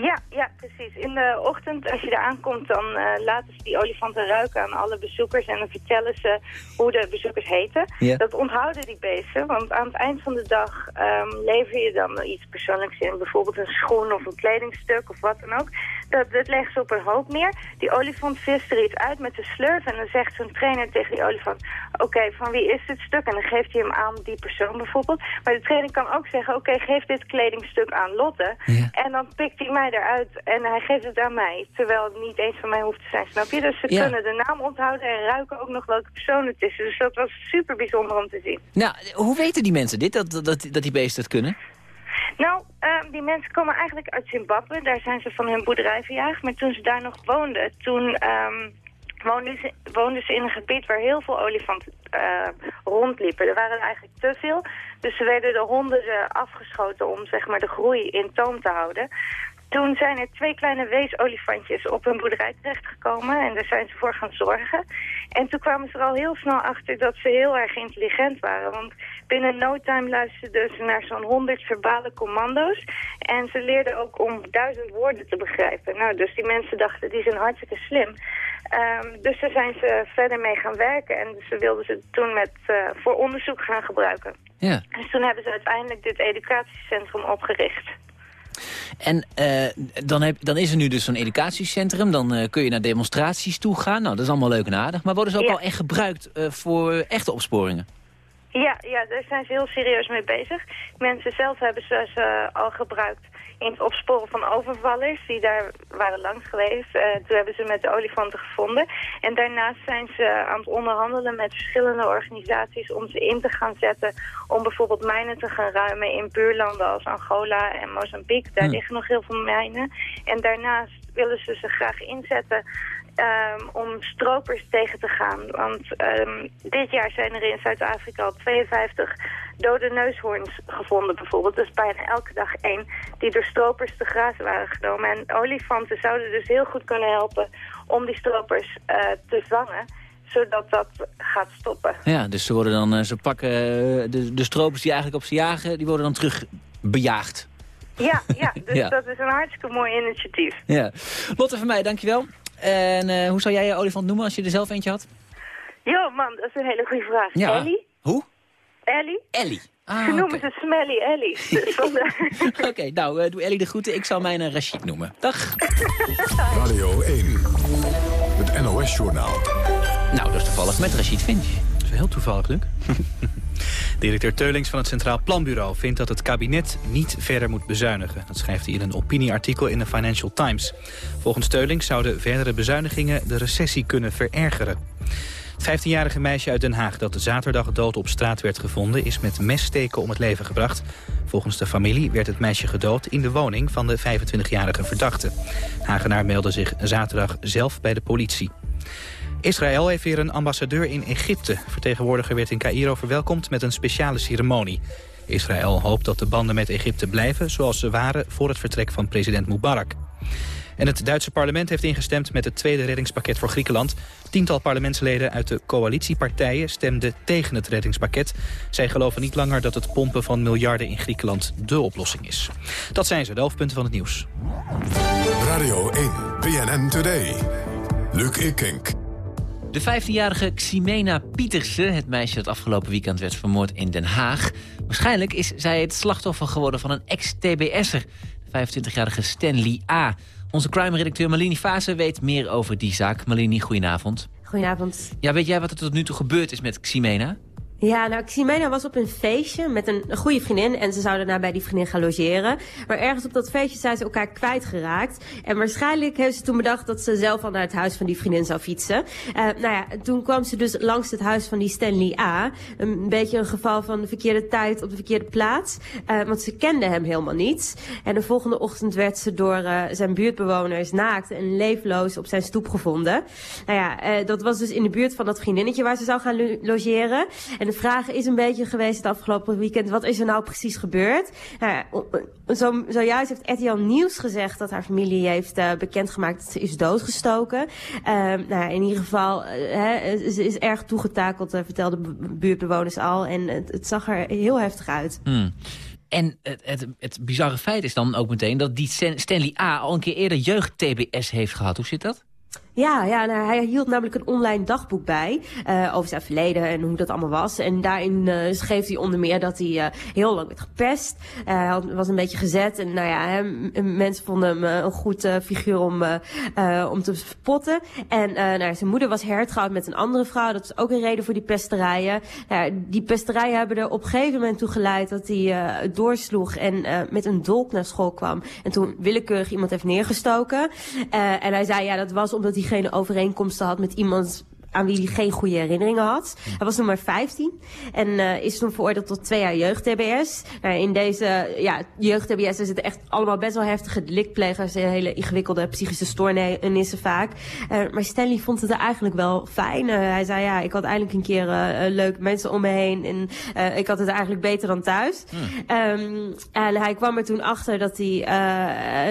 Ja, ja, precies. In de ochtend, als je er aankomt, dan uh, laten ze die olifanten ruiken aan alle bezoekers. En dan vertellen ze hoe de bezoekers heten. Dat onthouden die beesten, want aan het eind van de dag um, lever je dan iets persoonlijks in. Bijvoorbeeld een schoen of een kledingstuk of wat dan ook. Dat, dat leggen ze op een hoop neer. Die olifant vist er iets uit met de slurf. En dan zegt zo'n trainer tegen die olifant... Oké, okay, van wie is dit stuk? En dan geeft hij hem aan die persoon bijvoorbeeld. Maar de trainer kan ook zeggen... Oké, okay, geef dit kledingstuk aan Lotte. Ja. En dan pikt hij mij eruit en hij geeft het aan mij. Terwijl het niet eens van mij hoeft te zijn, snap je? Dus ze Ja. kunnen de naam onthouden en ruiken ook nog welke persoon het is. Dus dat was super bijzonder om te zien. Nou, hoe weten die mensen dit, dat, dat, dat die beesten het kunnen? Nou, uh, die mensen komen eigenlijk uit Zimbabwe. Daar zijn ze van hun boerderij verjaagd. Maar toen ze daar nog woonden, toen um, woonden, ze, in een gebied waar heel veel olifanten uh, rondliepen. Er waren er eigenlijk te veel. Dus ze werden de honderden afgeschoten om zeg maar, de groei in toom te houden. Toen zijn er twee kleine weesolifantjes op hun boerderij terechtgekomen en daar zijn ze voor gaan zorgen. En toen kwamen ze er al heel snel achter dat ze heel erg intelligent waren. Want binnen no time luisterden ze naar zo'n honderd verbale commando's. En ze leerden ook om duizend woorden te begrijpen. Nou, dus die mensen dachten, die zijn hartstikke slim. Um, dus daar zijn ze verder mee gaan werken. En ze wilden ze toen met, uh, voor onderzoek gaan gebruiken. Ja. Dus toen hebben ze uiteindelijk dit educatiecentrum opgericht. En uh, dan, heb, dan is er nu dus zo'n educatiecentrum. Dan uh, kun je naar demonstraties toe gaan. Nou, dat is allemaal leuk en aardig. Maar worden ze ook Ja. al echt gebruikt uh, voor echte opsporingen? Ja, ja, daar zijn ze heel serieus mee bezig. Mensen zelf hebben ze, ze al gebruikt in het opsporen van overvallers die daar waren langs geweest. Uh, toen hebben ze met de olifanten gevonden. En daarnaast zijn ze aan het onderhandelen met verschillende organisaties om ze in te gaan zetten om bijvoorbeeld mijnen te gaan ruimen in buurlanden als Angola en Mozambique. Daar Hm. liggen nog heel veel mijnen. En daarnaast willen ze ze graag inzetten um, om stropers tegen te gaan. Want um, dit jaar zijn er in Zuid-Afrika al 52 dode neushoorns gevonden bijvoorbeeld. Dus bijna elke dag één die door stropers te grazen waren genomen. En olifanten zouden dus heel goed kunnen helpen om die stropers uh, te vangen zodat dat gaat stoppen. Ja, dus ze worden dan, uh, ze pakken uh, de, de stropers die eigenlijk op ze jagen, die worden dan terug bejaagd. Ja, ja (laughs) dus Ja. dat is een hartstikke mooi initiatief. Ja. Lotte van mij, dankjewel. En eh, hoe zou jij je olifant noemen als je er zelf eentje had? Jo, man, dat is een hele goede vraag. Ja. Ellie? Hoe? Ellie? Ellie. Ah, Ze noemen ze Smelly Ellie. (laughs) Dus Oké, nou, eh, doe Ellie de groeten. Ik zal mijn uh, Rashid noemen. Dag. (laughs) Radio 1. Het NOS-journaal. Nou, dat is toevallig met Rashid Finch. Dat is heel toevallig, Luc. (laughs) Directeur Teulings van het Centraal Planbureau vindt dat het kabinet niet verder moet bezuinigen. Dat schrijft hij in een opinieartikel in de Financial Times. Volgens Teulings zouden verdere bezuinigingen de recessie kunnen verergeren. Het 15-jarige meisje uit Den Haag dat zaterdag dood op straat werd gevonden... is met messteken om het leven gebracht. Volgens de familie werd het meisje gedood in de woning van de 25-jarige verdachte. Hagenaar meldde zich zaterdag zelf bij de politie. Israël heeft weer een ambassadeur in Egypte. Vertegenwoordiger werd in Cairo verwelkomd met een speciale ceremonie. Israël hoopt dat de banden met Egypte blijven zoals ze waren voor het vertrek van president Mubarak. En het Duitse parlement heeft ingestemd met het tweede reddingspakket voor Griekenland. Tiental parlementsleden uit de coalitiepartijen stemden tegen het reddingspakket. Zij geloven niet langer dat het pompen van miljarden in Griekenland de oplossing is. Dat zijn ze, de hoofdpunten van het nieuws. Radio 1. BNN Today. Luc Ikink. De 15-jarige Ximena Pietersen, het meisje dat afgelopen weekend werd vermoord in Den Haag. Waarschijnlijk is zij het slachtoffer geworden van een ex-TBS'er, de 25-jarige Stanley A. Onze crime-redacteur Malini Fase weet meer over die zaak. Malini, goedenavond. Goedenavond. Ja, weet jij wat er tot nu toe gebeurd is met Ximena? Ja, nou, Ximena was op een feestje met een, goede vriendin en ze zouden daarna bij die vriendin gaan logeren. Maar ergens op dat feestje zijn ze elkaar kwijtgeraakt. En waarschijnlijk heeft ze toen bedacht dat ze zelf al naar het huis van die vriendin zou fietsen. Uh, nou ja, toen kwam ze dus langs het huis van die Stanley A. Een beetje een geval van de verkeerde tijd op de verkeerde plaats. Uh, want ze kende hem helemaal niet. En de volgende ochtend werd ze door uh, zijn buurtbewoners naakt en leefloos op zijn stoep gevonden. Nou ja, dat was dus in de buurt van dat vriendinnetje waar ze zou gaan lo logeren. En de vraag is een beetje geweest het afgelopen weekend, wat is er nou precies gebeurd? Nou, zo, zojuist heeft RTL Nieuws gezegd dat haar familie heeft uh, bekendgemaakt dat ze is doodgestoken. Uh, nou, in ieder geval, uh, hè, ze is erg toegetakeld, uh, vertelden buurtbewoners al. En het, het, zag er heel heftig uit. Hmm. En het, het, het bizarre feit is dan ook meteen dat die Stanley A. al een keer eerder jeugd-TBS heeft gehad. Hoe zit dat? Ja, ja nou, hij hield namelijk een online dagboek bij uh, over zijn verleden en hoe dat allemaal was. En daarin uh, schreef hij onder meer dat hij uh, heel lang werd gepest. hij was een beetje gezet en nou ja, mensen vonden hem een goed figuur om, om te spotten. En nou, zijn moeder was hertrouwd met een andere vrouw. Dat was ook een reden voor die pesterijen. Nou, die pesterijen hebben er op een gegeven moment toe geleid dat hij doorsloeg en met een dolk naar school kwam. En toen willekeurig iemand heeft neergestoken. en hij zei ja, dat was omdat hij geen overeenkomsten had met iemand aan wie hij geen goede herinneringen had. Hij was nog maar 15 en uh, is toen veroordeeld tot twee jaar jeugd-TBS. Nou, in deze ja, jeugd-TBS zitten echt allemaal best wel heftige delictplegers... hele ingewikkelde psychische stoornissen vaak. Uh, maar Stanley vond het er eigenlijk wel fijn. Uh, hij zei, ja, ik had eindelijk een keer leuke mensen om me heen... en ik had het eigenlijk beter dan thuis. Um, en hij kwam er toen achter dat hij,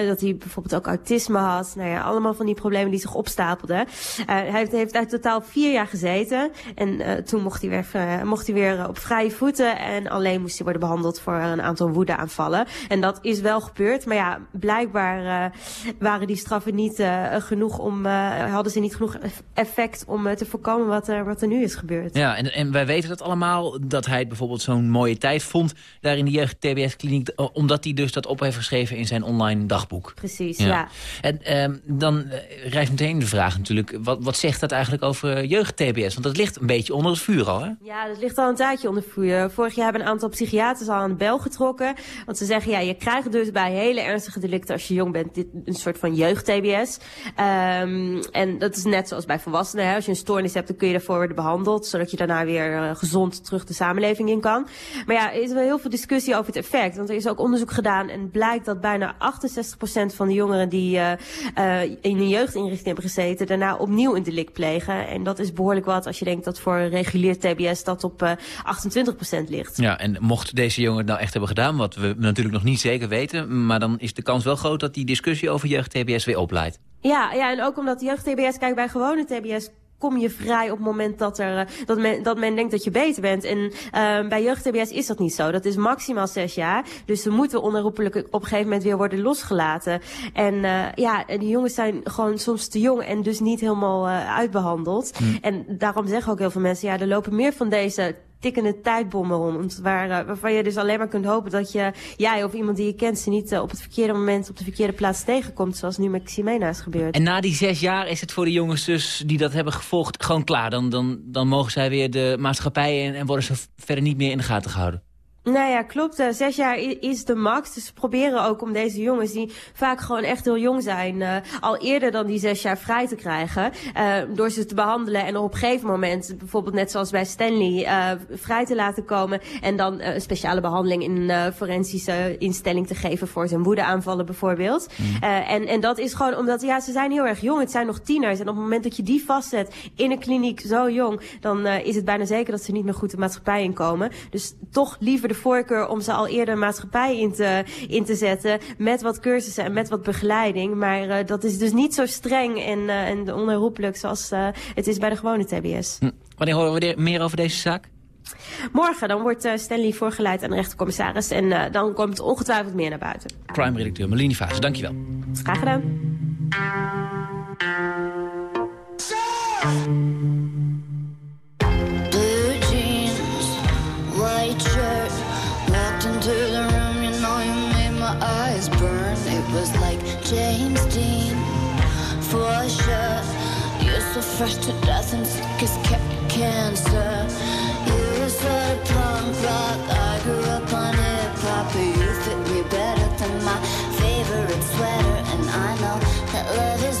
dat hij bijvoorbeeld ook autisme had. Nou ja, allemaal van die problemen die zich opstapelden. hij heeft, heeft uit totaal vier jaar gezeten. En uh, toen mocht hij weer, uh, mocht hij weer uh, op vrije voeten. En alleen moest hij worden behandeld voor een aantal woedeaanvallen. En dat is wel gebeurd. Maar ja, blijkbaar waren die straffen niet genoeg om... hadden ze niet genoeg effect om te voorkomen wat, er wat er nu is gebeurd. Ja, en, en wij weten dat allemaal. Dat hij bijvoorbeeld zo'n mooie tijd vond daar in de jeugd-TBS-kliniek. Omdat hij dus dat op heeft geschreven in zijn online dagboek. Precies, ja. ja. En dan rijst meteen de vraag natuurlijk. Wat, wat zegt dat eigenlijk over jeugd-TBS? Want dat ligt een beetje onder het vuur al, hè? Ja, dat ligt al een tijdje onder het vuur. Vorig jaar hebben een aantal psychiaters al aan de bel getrokken. Want ze zeggen, ja, je krijgt dus bij hele ernstige delicten als je jong bent... Dit, een soort van jeugd-TBS. Um, en dat is net zoals bij volwassenen. Hè? Als je een stoornis hebt, dan kun je daarvoor worden behandeld... zodat je daarna weer uh, gezond terug de samenleving in kan. Maar ja, er is wel heel veel discussie over het effect. Want er is ook onderzoek gedaan en blijkt dat bijna 68% van de jongeren... die uh, in een jeugdinrichting hebben gezeten... daarna opnieuw een delict plegen. En dat is behoorlijk wat als je denkt dat voor regulier TBS dat op uh, 28% ligt. Ja, en mocht deze jongen het nou echt hebben gedaan, wat we natuurlijk nog niet zeker weten... maar dan is de kans wel groot dat die discussie over jeugd-TBS weer opleidt. Ja, ja, en ook omdat jeugd-TBS, kijk bij gewone TBS kom je vrij op het moment dat, er, dat, men, dat men denkt dat je beter bent. En uh, bij jeugd-TBS is dat niet zo. Dat is maximaal zes jaar. Dus ze moeten onherroepelijk op een gegeven moment weer worden losgelaten. En uh, ja, die jongens zijn gewoon soms te jong en dus niet helemaal uh, uitbehandeld. Mm. En daarom zeggen ook heel veel mensen, ja, er lopen meer van deze tikkende tijdbommen rond. Waar, uh, waarvan je dus alleen maar kunt hopen dat je, jij of iemand die je kent... ze niet uh, op het verkeerde moment op de verkeerde plaats tegenkomt... zoals nu met Ximena is gebeurd. En na die zes jaar is het voor de jongens dus die dat hebben gevolgd gewoon klaar. Dan, dan, dan mogen zij weer de maatschappij in en worden ze verder niet meer in de gaten gehouden. Nou ja, klopt. Uh, zes jaar is de max. Dus we proberen ook om deze jongens, die vaak gewoon echt heel jong zijn, uh, al eerder dan die zes jaar vrij te krijgen. Uh, door ze te behandelen en op een gegeven moment, bijvoorbeeld net zoals bij Stanley, vrij te laten komen. En dan een speciale behandeling in een forensische instelling te geven voor zijn woedeaanvallen bijvoorbeeld. Mm. en, en dat is gewoon omdat, ja, ze zijn heel erg jong. Het zijn nog tieners. En op het moment dat je die vastzet in een kliniek zo jong, dan is het bijna zeker dat ze niet meer goed de maatschappij inkomen. Dus toch liever de voorkeur om ze al eerder maatschappij in te, in te zetten. Met wat cursussen en met wat begeleiding. Maar uh, dat is dus niet zo streng en, uh, en onherroepelijk zoals uh, het is bij de gewone TBS. Hm. Wanneer horen we meer over deze zaak? Morgen dan wordt Stanley voorgeleid aan de rechtercommissaris. En dan komt ongetwijfeld meer naar buiten. Crime-redacteur Melanie Vaas, dankjewel. Graag gedaan. Blue jeans, white James Dean, for sure You're so fresh to death and sick as cancer. You were sort punk rock, I grew up on hip-hop But you fit me better than my favorite sweater. And I know that love is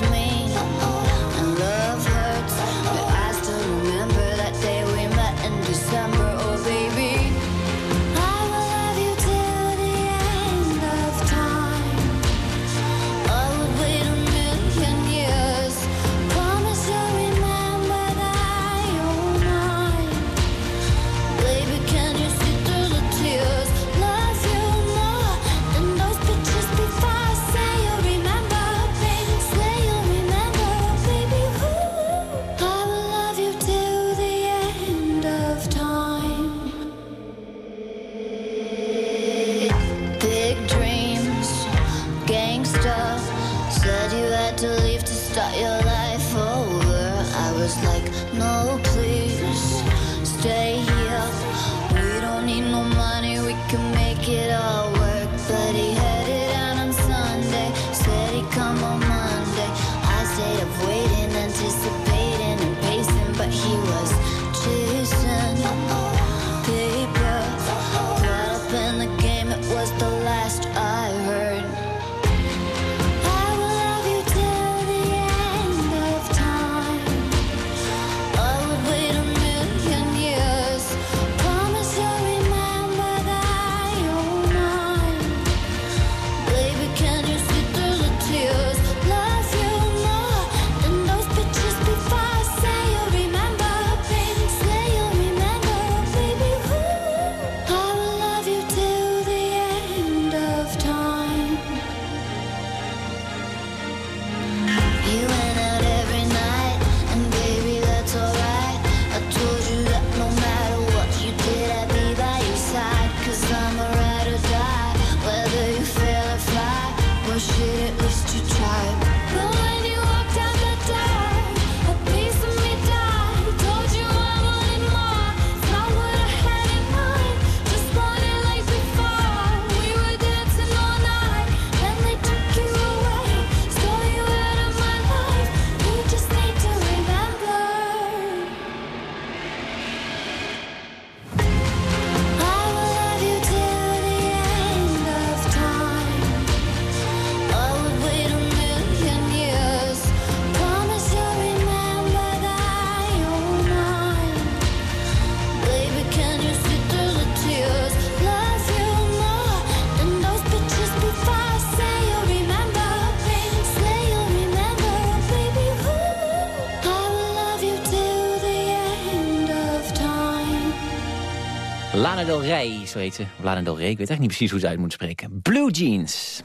Del Rey, zo heet ze. Lana Del Rey, ik weet echt niet precies hoe ze uit moet spreken. Blue Jeans.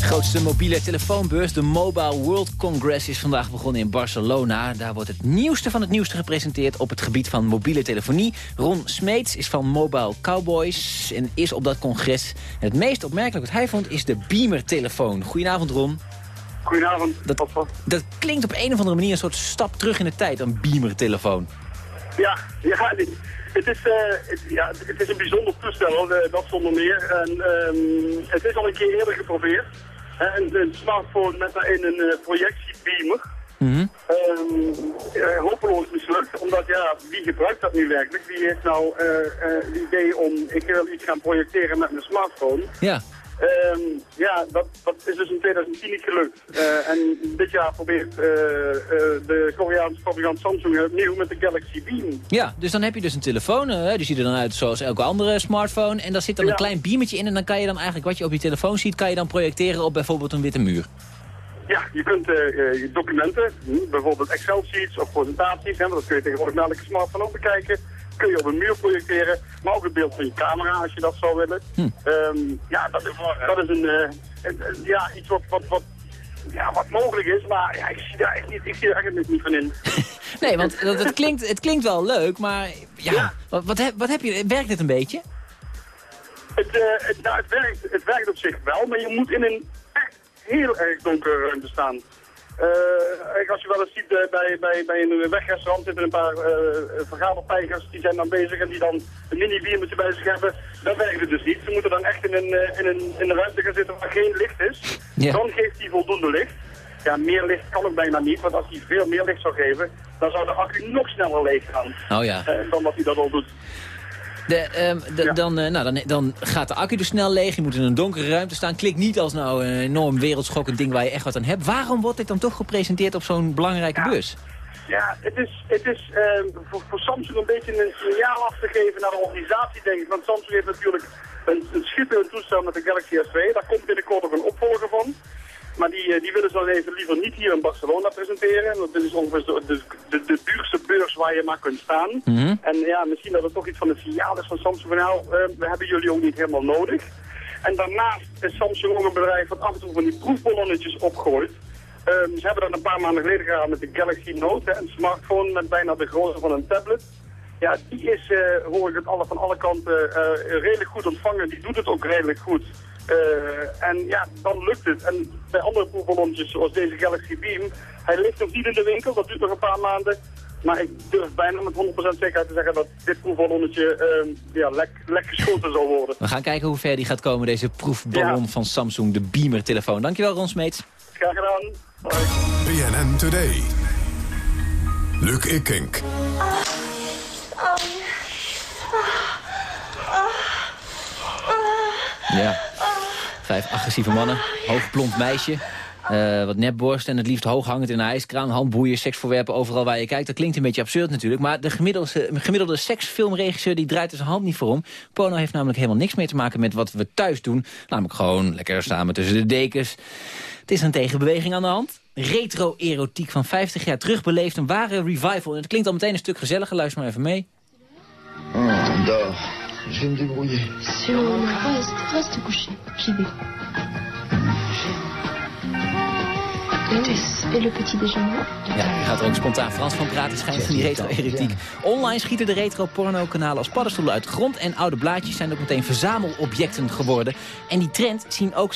grootste mobiele telefoonbeurs, de Mobile World Congress, is vandaag begonnen in Barcelona. Daar wordt het nieuwste van het nieuwste gepresenteerd op het gebied van mobiele telefonie. Ron Smeets is van Mobile Cowboys en is op dat congres. En het meest opmerkelijk wat hij vond is de Beamer-telefoon. Goedenavond Ron. Goedenavond. Dat, dat klinkt op een of andere manier een soort stap terug in de tijd, een Beamer-telefoon. Ja, ja het, is, uh, het, ja, het is een bijzonder toestel, uh, dat zonder meer. En, um, het is al een keer eerder geprobeerd. Een, een, smartphone met daarin een uh, projectiebeamer. Mm -hmm. um, hopeloos mislukt, omdat ja, wie gebruikt dat nu werkelijk? Wie heeft nou het idee om, ik wil iets gaan projecteren met mijn smartphone? Ja. Um, ja, dat, dat is dus in 2010 niet gelukt. Uh, en dit jaar probeert uh, uh, de Koreaanse fabrikant Samsung opnieuw met de Galaxy Beam. Ja, dus dan heb je dus een telefoon, die ziet er dan uit zoals elke andere smartphone. En daar zit dan ja. een klein beamertje in en dan kan je dan eigenlijk wat je op je telefoon ziet, kan je dan projecteren op bijvoorbeeld een witte muur. Ja, je kunt je documenten, bijvoorbeeld Excel-sheets of presentaties, hè, dat kun je tegenwoordig met elke smartphone ook bekijken kun je op een muur projecteren, maar ook het beeld van je camera als je dat zou willen. Hm. Um, ja, dat is, dat is een, uh, een, ja, iets wat, wat, wat, ja, wat mogelijk is, maar ja, ik zie daar echt niet, ik zie daar echt niet van in. (laughs) nee, want het, het, klinkt, het klinkt wel leuk, maar ja, ja. Wat, wat, heb, wat heb je, werkt het een beetje? Het, uh, het, nou, het, werkt, het werkt op zich wel, maar je moet in een echt heel erg donkere ruimte staan. Uh, als je wel eens ziet uh, bij, bij, bij een wegrestaurant zitten een paar uh, vergadertijgers die zijn dan bezig en die dan een mini-biermetje bij zich hebben. Dat werkt het dus niet. Ze moeten dan echt in een, in een, in een ruimte gaan zitten waar geen licht is. Ja. Dan geeft hij voldoende licht. Ja, meer licht kan ook bijna niet, want als hij veel meer licht zou geven, dan zou de accu nog sneller leeg gaan. Oh ja. dan wat hij dat al doet. De, um, de, ja. dan, uh, nou, dan, dan gaat de accu dus snel leeg. Je moet in een donkere ruimte staan. Klinkt niet als nou een enorm wereldschokkend ding waar je echt wat aan hebt. Waarom wordt dit dan toch gepresenteerd op zo'n belangrijke ja. bus? Ja, het is, het is uh, voor, voor, Samsung een beetje een signaal af te geven naar de organisatie, denk ik. Want Samsung heeft natuurlijk een, een schitterend toestel met de Galaxy S2. Daar komt binnenkort ook een opvolger van. Maar die, die willen ze dan even liever niet hier in Barcelona presenteren. Want dit is ongeveer de, de, duurste beurs waar je maar kunt staan. Mm -hmm. En ja, misschien dat het toch iets van een signaal is van Samsung. Van nou, uh, we hebben jullie ook niet helemaal nodig. En daarnaast is Samsung ook een bedrijf wat af en toe van die proefballonnetjes opgooit. Um, ze hebben dat een paar maanden geleden gedaan met de Galaxy Note. Hè, een smartphone met bijna de grootte van een tablet. Ja, die is, uh, hoor ik het alle, van alle kanten, uh, redelijk goed ontvangen. Die doet het ook redelijk goed. Uh, en ja, dan lukt het. En bij andere proefballonnetjes zoals deze Galaxy Beam, hij ligt nog niet in de winkel, dat duurt nog een paar maanden. Maar ik durf bijna met 100% zekerheid te zeggen dat dit proefballonnetje uh, ja, lek, lek geschoten zal worden. We gaan kijken hoe ver die gaat komen, deze proefballon ja. van Samsung, de Beamer telefoon. Dankjewel Ron Smeets. Graag gedaan. Bye. BNN Today. Luc Ikink. Ja. Vijf agressieve mannen, hoog blond meisje. Uh, wat nepborst en het liefst hoog hangend in een ijskraan. Handboeien, seksvoorwerpen, overal waar je kijkt. Dat klinkt een beetje absurd natuurlijk. Maar de gemiddelde, gemiddelde seksfilmregisseur die draait er hand niet voor om. Porno heeft namelijk helemaal niks meer te maken met wat we thuis doen. Namelijk gewoon lekker samen tussen de dekens. Het is een tegenbeweging aan de hand. Retro-erotiek van 50 jaar terug beleefd. Een ware revival. En het klinkt al meteen een stuk gezelliger. Luister maar even mee. Oh. Je vais me débrouiller. Sur, reste, reste couché. J'y. Et le petit déjeuner. Ja, je gaat er ook spontaan Frans van praten, schijnt van die retro-erotiek. Online schieten de retro-porno-kanalen als paddenstoelen uit de grond... en oude blaadjes zijn ook meteen verzamelobjecten geworden. En die trend zien ook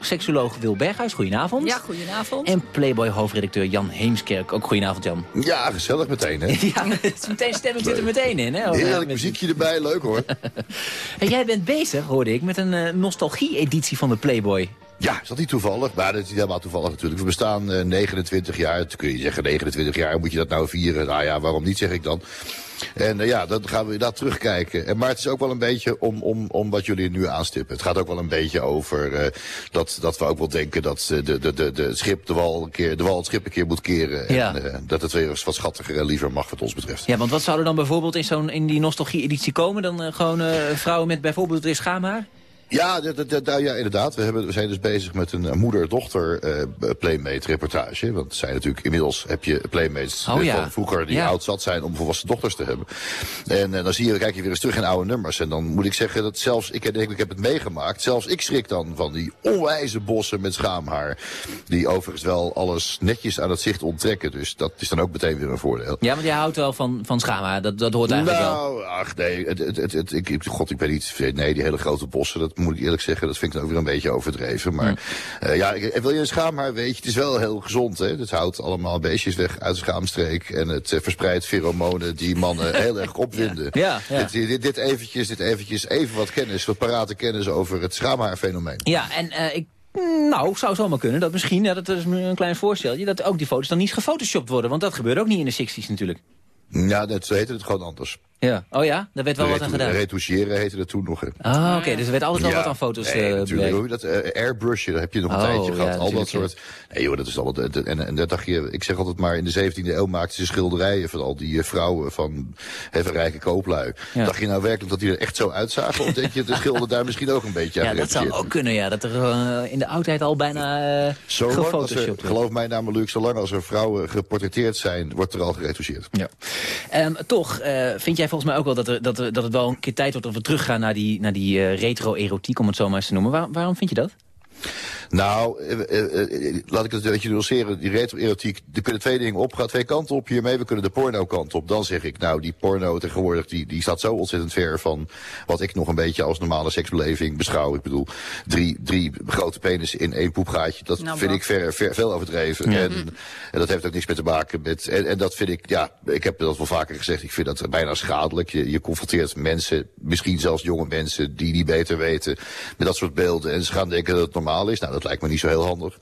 seksoloog, Wil Berghuis. Goedenavond. Ja, goedenavond. En Playboy-hoofdredacteur Jan Heemskerk. Ook goedenavond, Jan. Ja, gezellig meteen, hè? (laughs) ja, het meteen stemming zit er meteen in, hè? Heerlijk muziekje erbij, leuk hoor. (laughs) en jij bent bezig, hoorde ik, met een uh, nostalgie-editie van de Playboy. Ja, is dat niet toevallig? Maar dat is niet helemaal toevallig natuurlijk. We bestaan uh, 29 jaar. Toen kun je zeggen 29 jaar, moet je dat nou vieren? Nou ja, waarom niet, zeg ik dan. En uh, ja, dan gaan we inderdaad terugkijken. En, maar het is ook wel een beetje om, om, om wat jullie nu aanstippen. Het gaat ook wel een beetje over uh, dat, dat we ook wel denken dat de, de, de, de, schip de wal, een keer, de wal het schip een keer moet keren. Ja. En dat het weer eens wat schattiger en liever mag wat ons betreft. Ja, want wat zou er dan bijvoorbeeld in, zo'n in die nostalgie-editie komen? Dan gewoon vrouwen met bijvoorbeeld weer schaamhaar? Ja, ja, inderdaad. We, hebben, we zijn dus bezig met een moeder-dochter eh Playmate-reportage. Want zijn natuurlijk, inmiddels heb je Playmates Oh, eh, ja. van vroeger die Ja. oud zat zijn om volwassen dochters te hebben. En eh, dan zie je, kijk je weer eens terug in oude nummers. En dan moet ik zeggen dat zelfs, ik, denk, ik heb het meegemaakt, zelfs ik schrik dan van die onwijze bossen met schaamhaar. Die overigens wel alles netjes aan het zicht onttrekken. Dus dat is dan ook meteen weer een voordeel. Ja, want jij houdt wel van, van schaamhaar. Dat, dat hoort eigenlijk wel. nou, ach nee, het, het, het, het- ik, ik- god, ik ben niet, nee, die hele grote bossen, dat moet ik eerlijk zeggen, dat vind ik dan ook weer een beetje overdreven. Maar eh, ja, ik- wil je een schaamhaar, weet je, het is wel heel gezond, hè. Het houdt allemaal beestjes weg uit de schaamstreek en het eh, verspreidt pheromonen die mannen (laughs) heel erg opwinden. Ja, ja. Dit, dit, dit eventjes, dit eventjes, even wat kennis, wat parate kennis over het schaamhaarfenomeen. Ja, en eh, ik... Nou, zou zomaar kunnen. Dat misschien, ja, dat is een klein voorstelje, dat ook die foto's dan niet gefotoshopt worden. Want dat gebeurde ook niet in de 60s natuurlijk. Ja, dat zo heette het gewoon anders. Ja. Oh ja, daar werd wel wat aan gedaan. Retoucheren heette dat toen nog. Ah, oké, dus er werd altijd wel Ja, wat aan foto's nee, eh, natuurlijk. Hoe dat eh, airbrushen, dat heb je nog een Oh, tijdje ja, gehad. al dat soort. Nee joh, dat is al. dat- En, en dat dacht je, ik zeg altijd maar, in de 17e eeuw maakten ze schilderijen van al die eh, vrouwen van even rijke kooplui. Ja. Dacht je nou werkelijk dat die er echt zo uitzagen? Of denk je, de schilder daar misschien ook een beetje aan Ja, dat zou ook kunnen, ja. Dat er in de oudheid al bijna als er, gefotoshopt geloof mij namelijk, zolang als er vrouwen geportretteerd zijn, wordt er al geretoucheerd. Ja. Ehm, toch eh, vind jij volgens mij ook wel dat, er, dat, dat het wel een keer tijd wordt... dat we teruggaan naar die, naar die eh, retro-erotiek, om het zo maar eens te noemen. Waar- waarom vind je dat? Nou, eh, eh, eh, laat ik het een beetje nuanceren. Die retro-erotiek, er kunnen twee dingen op, gaat twee kanten op hiermee. We kunnen de porno-kant op. Dan zeg ik, nou, die porno tegenwoordig, die, die staat zo ontzettend ver van wat ik nog een beetje als normale seksbeleving beschouw. Ik bedoel, drie, drie grote penissen in één poepgaatje, dat Nou, vind ik ver, ver, veel overdreven. Ja. En, en dat heeft ook niks meer te maken met, en, en dat vind ik, ja, ik heb dat wel vaker gezegd, ik vind dat bijna schadelijk. Je, je confronteert mensen, misschien zelfs jonge mensen, die niet beter weten, met dat soort beelden. En ze gaan denken dat het normaal is. Nou, dat lijkt me niet zo heel handig.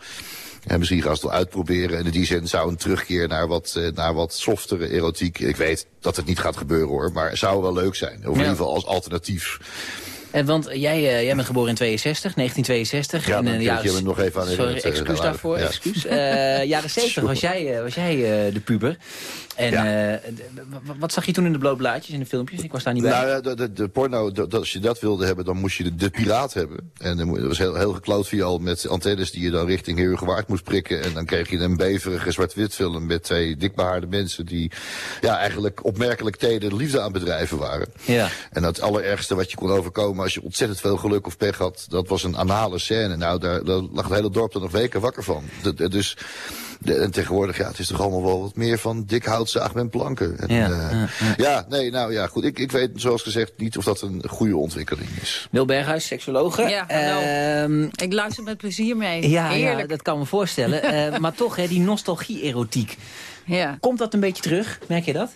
En misschien gaan ze het wel uitproberen. En in die zin zou een terugkeer naar wat, eh, naar wat softere erotiek. Ik weet dat het niet gaat gebeuren hoor. Maar het zou wel leuk zijn. Of in ieder geval als alternatief. En want jij, eh, jij bent geboren in 62, 1962. Ja, de kun je me nog even aan Sorry, eh, excuus daarvoor. Ja. excuus. Eh, jaren 70 was jij, eh, was jij eh, de puber. En eh, wat zag je toen in de blootblaadjes, in de filmpjes? Ik was daar niet bij. Nou ja, de, de, de porno, dat- als je dat wilde hebben, dan moest je de, de piraat hebben. En dat was heel, heel gekloot via al met antennes die je dan richting Heerhugowaard moest prikken. En dan kreeg je een beverige zwart-wit film met twee dikbehaarde mensen die ja, eigenlijk opmerkelijk teder liefde aan bedrijven waren. Ja. En het allerergste wat je kon overkomen als je ontzettend veel geluk of pech had, dat was een anale scène. Nou, daar, daar lag het hele dorp er nog weken wakker van. De- de- dus, de- en tegenwoordig, ja, het is toch allemaal wel wat meer van dik hout, zaag en planken. En, Ja, eh, ja, ja, nee, nou ja, goed. Ik, ik weet zoals gezegd niet of dat een goede ontwikkeling is. Wil Berghuis, seksologe. Ja, hallo. Ehm, Ik luister met plezier mee. ja, dat kan me voorstellen. (laughs) Eh, maar toch, hè, die nostalgie-erotiek. Ja. Komt dat een beetje terug? Merk je dat?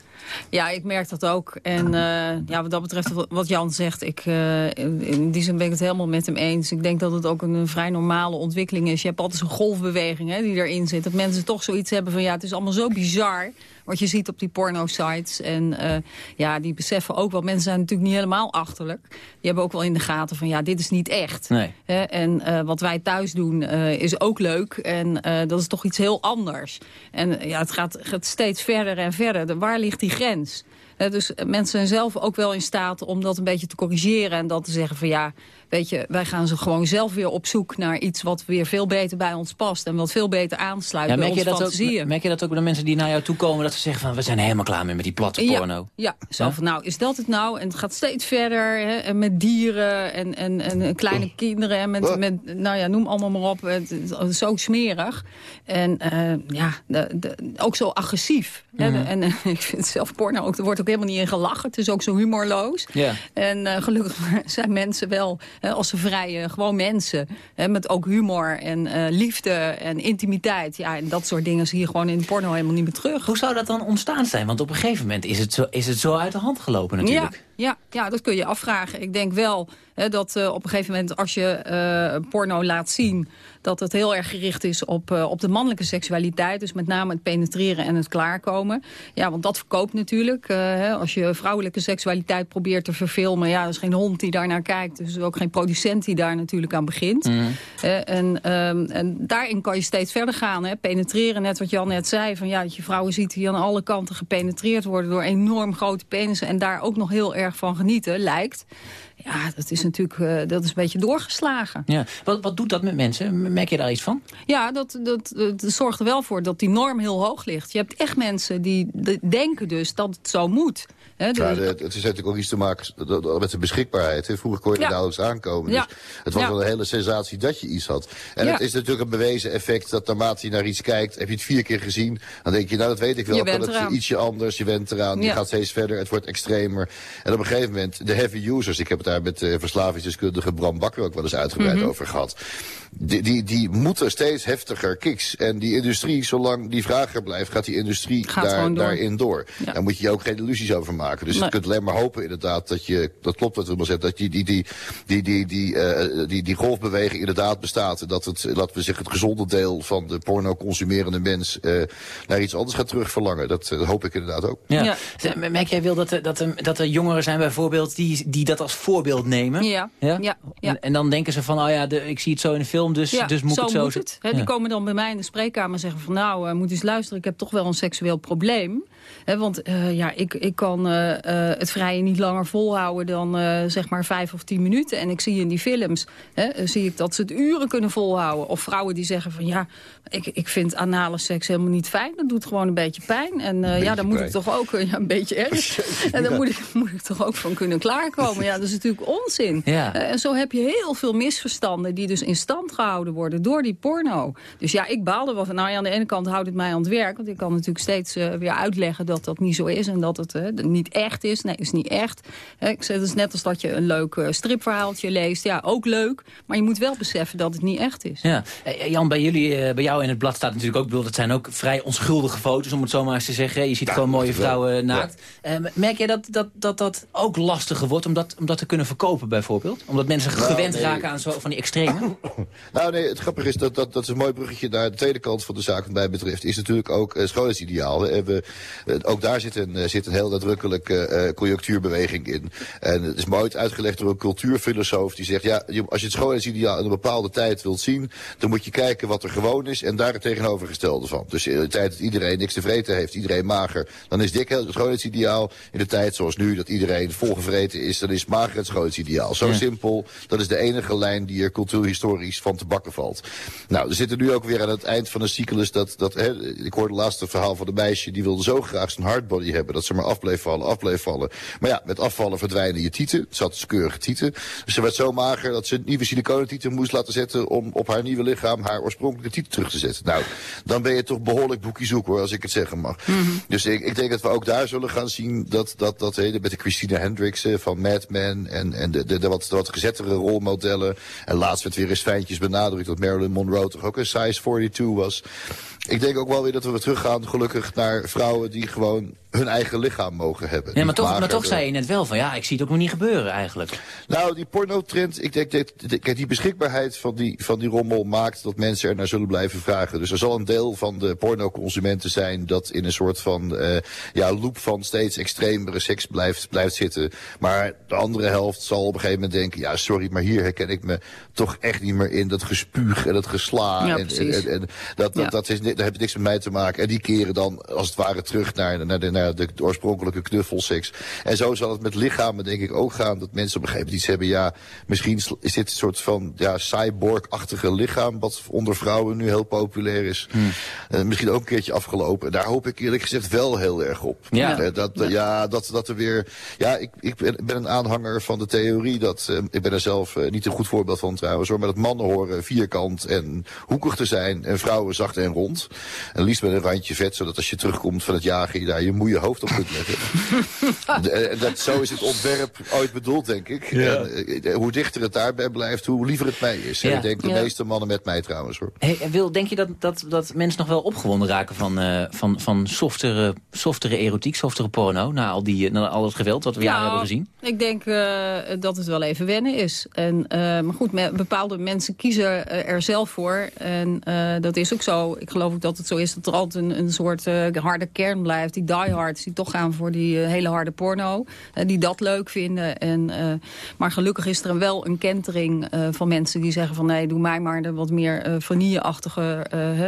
Ja, ik merk dat ook. En eh, ja, wat dat betreft, wat- Jan zegt, ik, eh, in- die zin ben ik het helemaal met hem eens. Ik denk dat het ook een, een vrij normale ontwikkeling is. Je hebt altijd zo'n golfbeweging hè, die erin zit. Dat mensen toch zoiets hebben van, ja, het is allemaal zo bizar wat je ziet op die porno-sites. En eh, ja, die beseffen ook wel, mensen zijn natuurlijk niet helemaal achterlijk. Die hebben ook wel in de gaten van, ja, dit is niet echt. Nee. Hè, en eh, wat wij thuis doen eh, is ook leuk. En dat is toch iets heel anders. En ja, het gaat, gaat steeds verder en verder. De- waar ligt die grens? Dus mensen zijn zelf ook wel in staat om dat een beetje te corrigeren. En dan te zeggen van ja, weet je, wij gaan ze gewoon zelf weer op zoek naar iets wat weer veel beter bij ons past. En wat veel beter aansluit Ja, bij merk, je dat ook, merk je dat ook bij de mensen die naar jou toe komen... dat ze zeggen van, we zijn helemaal klaar mee met die platte porno? Ja, zo Ja? van nou, is dat het nou? En het gaat steeds verder hè, en met dieren en, en, en kleine kinderen. En met, met, nou ja, noem allemaal maar op. Het, het is zo smerig. En eh, ja, de, de- ook zo agressief. hè. Mhm. En (laughs) ik vind zelf porno ook, er wordt ook helemaal niet in gelachen. Het is ook zo humorloos. Ja. En eh, gelukkig (laughs) zijn mensen wel, als ze vrije, gewoon mensen. Hè, met ook humor en eh, liefde en intimiteit. Ja, en dat soort dingen zie je gewoon in de porno helemaal niet meer terug. Hoe zou dat dan ontstaan zijn? Want op een gegeven moment is het zo, is het zo uit de hand gelopen natuurlijk. Ja, ja, ja, dat kun je afvragen. Ik denk wel hè, dat eh, op een gegeven moment als je eh, porno laat zien... dat het heel erg gericht is op, eh, op de mannelijke seksualiteit. Dus met name het penetreren en het klaarkomen. Ja, want dat verkoopt natuurlijk. hè, als je vrouwelijke seksualiteit probeert te verfilmen... ja, er is geen hond die daar naar kijkt. Dus er is ook geen producent die daar natuurlijk aan begint. Eh, en, ehm, en daarin kan je steeds verder gaan. Hè. Penetreren, net wat Jan net zei. Van, ja, dat je vrouwen ziet die aan alle kanten gepenetreerd worden... door enorm grote penissen en daar ook nog heel van genieten, lijkt. Ja, dat is natuurlijk uh, dat is een beetje doorgeslagen. Ja. Wat, wat doet dat met mensen? Merk je daar iets van? Ja, dat, dat, dat zorgt er wel voor dat die norm heel hoog ligt. Je hebt echt mensen die denken dus dat het zo moet. He, dus... het is natuurlijk ook iets te maken met de beschikbaarheid. Vroeger kon je er nauwelijks aankomen. Dus het was wel een hele sensatie dat je iets had. En het is natuurlijk een bewezen effect dat naarmate je naar iets kijkt... heb je het vier keer gezien, dan denk je, nou dat weet ik wel. Je bent het ietsje anders, je bent eraan, je gaat steeds verder, het wordt extremer. En op een gegeven moment, de heavy users... ik heb het daar met de verslavingsdeskundige Bram Bakker ook wel eens uitgebreid mhm. over gehad die, die, die moeten steeds heftiger kicks. En die industrie, zolang die vraag er blijft, gaat die industrie daar, door. daarin door. Ja. Daar moet je je ook geen illusies over maken. Dus je kunt alleen maar hopen inderdaad dat je, dat klopt wat maar zeggen, dat je die, die, die, die, die, uh, die, die golfbeweging inderdaad bestaat. En dat het, laten we zeggen, het gezonde deel van de porno-consumerende mens uh, naar iets anders gaat terugverlangen. Dat, dat hoop ik inderdaad ook. Ja. ja. Merk jij wil dat, er, dat, er, dat er jongeren zijn bijvoorbeeld die, die dat als voorbeeld nemen? Ja. ja? ja. En, en, dan denken ze van, oh ja, de, ik zie het zo in de film dus, ja, dus moet zo het zo moet het. die komen dan bij mij in de spreekkamer en zeggen van... nou, uh, moet eens luisteren, ik heb toch wel een seksueel probleem. He, want uh, ja, ik, ik kan uh, uh, het vrije niet langer volhouden dan zeg maar vijf of tien minuten. En ik zie in die films, he, zie ik dat ze het uren kunnen volhouden. Of vrouwen die zeggen van ja, ik, ik vind anale seks helemaal niet fijn. Dat doet gewoon een beetje pijn. En ja, daar moet ik toch ook ja, een beetje (laughs) erg. en daar moet ik, moet ik toch ook van kunnen klaarkomen. Ja, dat is natuurlijk onzin. Ja. en zo heb je heel veel misverstanden die dus in stand gehouden worden door die porno. Dus ja, ik baalde wel van, nou ja, aan de ene kant houdt het mij aan het werk. Want ik kan natuurlijk steeds weer uitleggen dat dat niet zo is en dat het uh, niet echt is. Nee, is niet echt. ik zeg, het is net als dat je een leuk uh, stripverhaaltje leest. Ja, ook leuk. Maar je moet wel beseffen dat het niet echt is. Ja. Eh, Jan, bij jullie, bij jou in het blad staat natuurlijk ook... bedoel, dat zijn ook vrij onschuldige foto's, om het zo maar eens te zeggen. Je ziet gewoon mooie vrouwen naakt. merk jij dat, dat, dat dat ook lastiger wordt om dat, om dat te kunnen verkopen bijvoorbeeld? Omdat mensen nou, gewend raken aan zo van die extreme? (laughs) nou nee, het grappige is dat, dat dat is een mooi bruggetje naar de tweede kant van de zaak wat mij betreft. Is natuurlijk ook uh, schoonheidsideaal. We, ook daar zit een, eh, zit een heel nadrukkelijke uh, conjunctuurbeweging in. En het is mooi uitgelegd door een cultuurfilosoof die zegt... ja, als je het schoonheidsideaal in een bepaalde tijd wilt zien... dan moet je kijken wat er gewoon is en daar het tegenovergestelde van. Dus in de tijd dat iedereen niks te vreten heeft, iedereen mager... dan is dik het schoonheidsideaal. In de tijd zoals nu, dat iedereen volgevreten is... dan is mager het schoonheidsideaal. Zo simpel, dat is de enige lijn die er cultuurhistorisch van te bakken valt. Nou, we zitten nu ook weer aan het eind van een cyclus... dat, dat hè, ik hoorde het laatste verhaal van de meisje... die wilde zo graag zijn hardbody hebben. Dat ze maar af bleef vallen, af bleef vallen. Maar ja, met afvallen verdwijnen je tieten. Ze had keurige tieten. Dus ze werd zo mager dat ze een nieuwe siliconentieten moest laten zetten... om op haar nieuwe lichaam haar oorspronkelijke tieten terug te zetten. Nou, dan ben je toch behoorlijk boekje zoek hoor, als ik het zeggen mag. Mhm. Dus ik, ik denk dat we ook daar zullen gaan zien... dat, dat, dat hè, met de Christina Hendricks van Mad Men... en, en de, de, de wat, de wat gezettere rolmodellen. En laatst werd weer eens fijntjes benadrukt... dat Marilyn Monroe toch ook een size 42 was. Ik denk ook wel weer dat we weer teruggaan, gelukkig, naar vrouwen die gewoon hun eigen lichaam mogen hebben. Ja, maar toch, maar toch zei je net wel van ja, ik zie het ook nog niet gebeuren eigenlijk. Nou, die pornotrend, ik denk dat kijk, die beschikbaarheid van die, van die rommel maakt dat mensen er naar zullen blijven vragen. Dus er zal een deel van de pornoconsumenten zijn dat in een soort van uh, ja, loop van steeds extremere seks blijft, blijft zitten. Maar de andere helft zal op een gegeven moment denken, ja sorry, maar hier herken ik me toch echt niet meer in. Dat gespuug en dat gesla. Ja, en, en, en, dat, dat, dat is, daar heeft niks met mij te maken. En die keren dan als het ware terug naar, naar de, naar de, oorspronkelijke knuffelseks. En zo zal het met lichamen denk ik ook gaan. Dat mensen op een gegeven moment iets hebben. Ja, misschien is dit een soort van ja, cyborg-achtige lichaam. Wat onder vrouwen nu heel populair is. Hmm. Uh, misschien ook een keertje afgelopen. Daar hoop ik eerlijk gezegd wel heel erg op. Ja, uh, dat, ja. ja. dat, dat er weer... Ja, ik, ik ben een aanhanger van de theorie dat... Uh, ik ben er zelf niet een goed voorbeeld van trouwens hoor. Maar dat mannen horen vierkant en hoekig te zijn. En vrouwen zacht en rond. En liefst met een randje vet. Zodat als je terugkomt van het jagen je daar je moeie hoofd op kunt leggen. (laughs) de, dat, zo is het ontwerp ooit bedoeld, denk ik. Ja. En, hoe dichter het daarbij blijft, hoe liever het mij is. Ja. Ik denk de Ja. meeste mannen met mij trouwens hoor. Hey, Wil, denk je dat, dat, dat mensen nog wel opgewonden raken van, eh, van, van softere, softere erotiek, softere porno... na al, die, na al het geweld wat we jaren hebben gezien? Ik denk eh, dat het wel even wennen is. En, eh, maar goed, me- bepaalde mensen kiezen eh, er zelf voor. En eh, dat is ook zo. Ik geloof dat het zo is dat er altijd een, een soort uh, harde kern blijft. Die diehards die toch gaan voor die uh, hele harde porno. Uh, die dat leuk vinden. En, maar gelukkig is er wel een kentering van mensen die zeggen van... nee, doe mij maar de wat meer vanilleachtige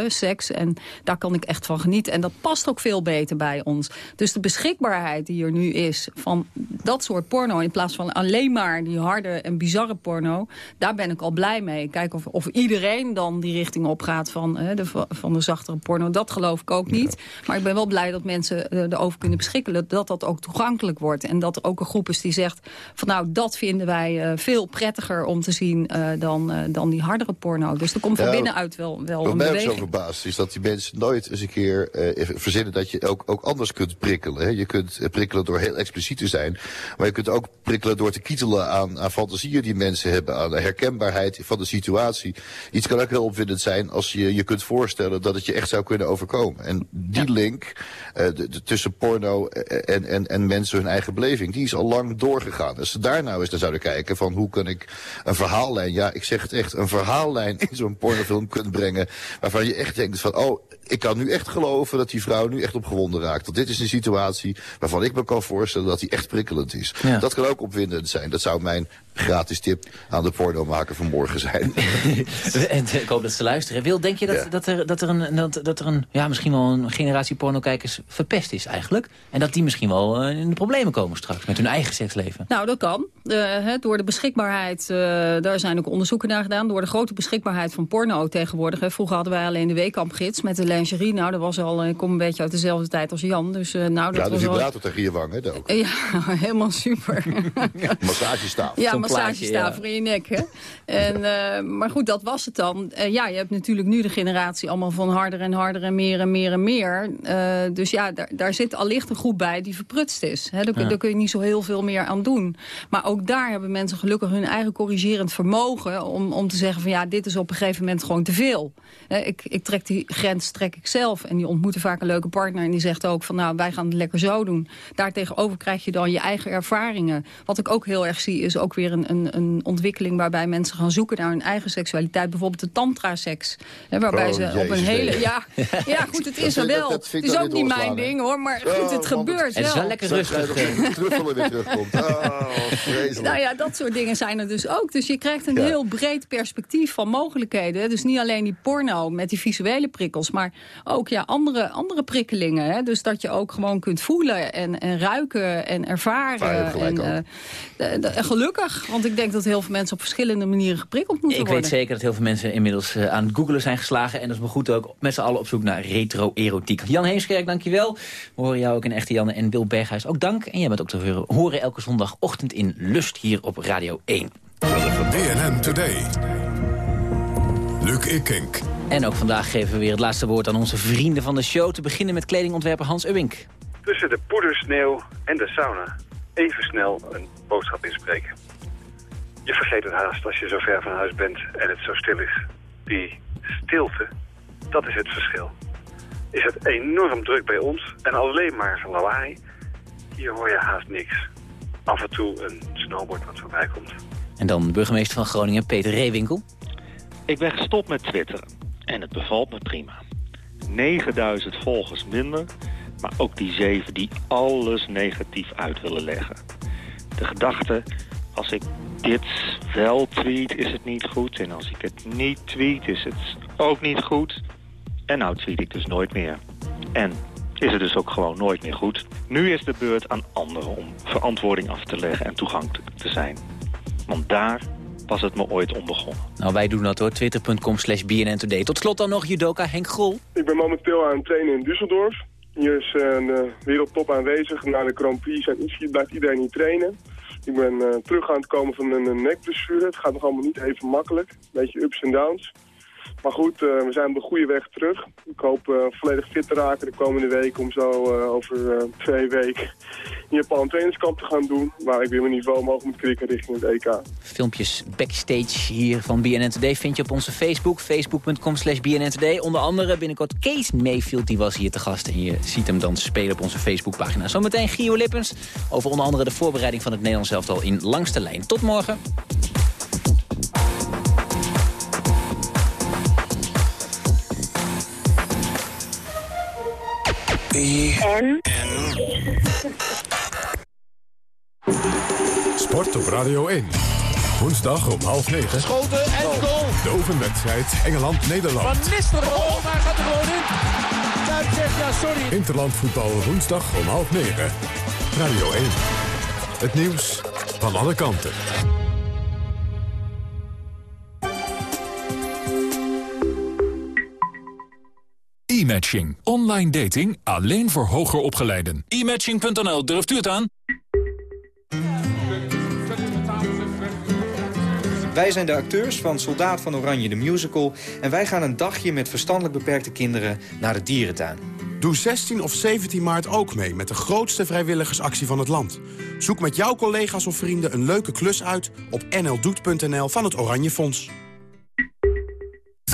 seks. En daar kan ik echt van genieten. En dat past ook veel beter bij ons. Dus de beschikbaarheid die er nu is van dat soort porno... in plaats van alleen maar die harde en bizarre porno... daar ben ik al blij mee. Kijk of, of iedereen dan die richting op gaat van, de, van de zachtere porno. Dat geloof ik ook niet. Maar ik ben wel blij dat mensen uh, erover kunnen beschikken. Dat dat ook toegankelijk wordt. En dat er ook een groep is die zegt... van nou, dat vinden wij uh, veel prettiger om te zien uh, dan, dan die hardere porno. Dus er komt van ja, binnenuit wel, wel een beweging. Wat mij zo verbaast is dat die mensen nooit eens een keer verzinnen... dat je ook, ook anders kunt prikkelen. Hè. Je kunt prikkelen door heel expliciet te zijn. Maar je kunt ook prikkelen door te kietelen aan, aan fantasieën die mensen hebben. Aan de herkenbaarheid van de situatie. Iets kan ook heel opwindend zijn als je je kunt voorstellen dat het je echt zou kunnen overkomen. En die ja. link uh, de, de, tussen porno en, en, en mensen hun eigen beleving, die is al lang doorgegaan. Als ze daar nou eens naar zouden kijken van hoe kan ik een verhaallijn, ja ik zeg het echt, een verhaallijn in zo'n pornofilm kunt brengen waarvan je echt denkt van oh ik kan nu echt geloven dat die vrouw nu echt opgewonden raakt. Want dit is een situatie waarvan ik me kan voorstellen dat die echt prikkelend is. Ja. Dat kan ook opwindend zijn. Dat zou mijn gratis tip aan de pornomaker van morgen zijn. (laughs) en ik hoop dat ze luisteren. Wil, denk je dat, ja. dat, er, dat, er een, dat, dat er een, ja, misschien wel een generatie pornokijkers verpest is eigenlijk? En dat die misschien wel uh, in de problemen komen straks met hun eigen seksleven? Nou, dat kan. Uh, he, door de beschikbaarheid, uh, daar zijn ook onderzoeken naar gedaan. Door de grote beschikbaarheid van porno tegenwoordig. He, vroeger hadden wij alleen de weekampgids met de lingerie. Nou, dat was al, ik kom een beetje uit dezelfde tijd als Jan. Dus, nou, dat ja, de was vibrator tegen je wang, hè? Ook. Ja, (laughs) helemaal super. (laughs) Massagestaaf. Ja, massagestaaf voor je nek. Hè? En, uh, maar goed, dat was het dan. Uh, ja, je hebt natuurlijk nu de generatie allemaal van harder en harder en meer en meer en meer. Uh, dus ja, daar, daar zit allicht een groep bij die verprutst is. Daar, ja. daar kun je niet zo heel veel meer aan doen. Maar ook daar hebben mensen gelukkig hun eigen corrigerend vermogen... om, om te zeggen van ja, dit is op een gegeven moment gewoon te veel. ik, ik trek die grens trek ik zelf. En die ontmoeten vaak een leuke partner en die zegt ook van nou, wij gaan het lekker zo doen. Daartegenover krijg je dan je eigen ervaringen. Wat ik ook heel erg zie is ook weer een, een, een ontwikkeling waarbij mensen gaan zoeken naar hun eigen seksualiteit. Bijvoorbeeld de tantra-seks. Waarbij oh, ze op een hele... (laughs) Ja, ja, goed, het is er wel. dat het ik is ook niet mijn ding hoor, maar goed, het Oh, gebeurt Het is wel lekker rustig. er weer terugkomt. Oh, vreselijk. Nou ja, dat soort dingen zijn er dus ook. Dus je krijgt een Ja. heel breed perspectief van mogelijkheden. Dus niet alleen die porno met die visuele prikkels, maar ook ja, andere, andere prikkelingen. Hè. Dus dat je ook gewoon kunt voelen en, en ruiken en ervaren. En, eh, de- gelukkig, want ik denk dat heel veel mensen op verschillende manieren geprikkeld moeten Ik worden. weet zeker dat heel veel mensen inmiddels eh, aan het googelen zijn geslagen. En dat is maar goed ook met z'n allen op zoek naar retro-erotiek. Jan Heemskerk, dankjewel. We horen jou ook in Echte Janne en Wil Berghuis ook dank. En jij bent ook te horen, elke zondagochtend in Lust hier op Radio 1. BNN Today. Luc Ikink. En ook vandaag geven we weer het laatste woord aan onze vrienden van de show. Te beginnen met kledingontwerper Hans Uwink. tussen de poedersneeuw en de sauna even snel een boodschap inspreken. Je vergeet het haast als je zo ver van huis bent en het zo stil is. Die stilte, dat is het verschil. Is het enorm druk bij ons en alleen maar van lawaai, hier hoor je haast niks. Af en toe een snowboard wat voorbij komt. En dan burgemeester van Groningen, Peter Reewinkel. Ik ben gestopt met twitteren en het bevalt me prima. 9000 volgers minder, maar ook die zeven die alles negatief uit willen leggen. De gedachte, als ik dit wel tweet is het niet goed en als ik het niet tweet is het ook niet goed. En nou tweet ik dus nooit meer. En is het dus ook gewoon nooit meer goed. Nu is de beurt aan anderen om verantwoording af te leggen en toegankelijk te zijn. Want daar was het me ooit om begonnen. Nou, wij doen dat hoor. Twitter.com slash BNN Today. Tot slot dan nog judoka Henk Grol. Ik ben momenteel aan het trainen in Düsseldorf. Hier is eh, een wereldtop aanwezig. Na de Grand Prix zijn iets, blijft iedereen hier trainen. Ik ben eh, terug aan het komen van een, een nekblessure. Het gaat nog allemaal niet even makkelijk. Een beetje ups en downs. Maar goed, eh, we zijn op de goede weg terug. Ik hoop eh, volledig fit te raken de komende week om zo eh, over twee weken in Japan trainingskamp te gaan doen. Waar ik weer mijn niveau omhoog moet krikken richting het EK. Filmpjes backstage hier van BNN Today vind je op onze Facebook. Facebook.com slash. Onder andere binnenkort Kees Mayfield, die was hier te gast. En je ziet hem dan spelen op onze Facebookpagina. Zometeen Gio Lippens over onder andere de voorbereiding van het Nederlands elftal in langste lijn. Tot morgen. En? Sport op Radio 1. Woensdag om half negen. Schoten en goal. De oefenwedstrijd Engeland-Nederland. Van Nistelrooy. Oh, maar gaat er gewoon in. Duits zegt ja, sorry. Interland voetbal woensdag om half negen. Radio 1. Het nieuws van alle kanten. E-matching. Online dating alleen voor hoger opgeleiden. E-matching.nl, durft u het aan? Wij zijn de acteurs van Soldaat van Oranje, de musical... en wij gaan een dagje met verstandelijk beperkte kinderen naar de dierentuin. Doe 16 of 17 maart ook mee met de grootste vrijwilligersactie van het land. Zoek met jouw collega's of vrienden een leuke klus uit op nldoet.nl van het Oranje Fonds.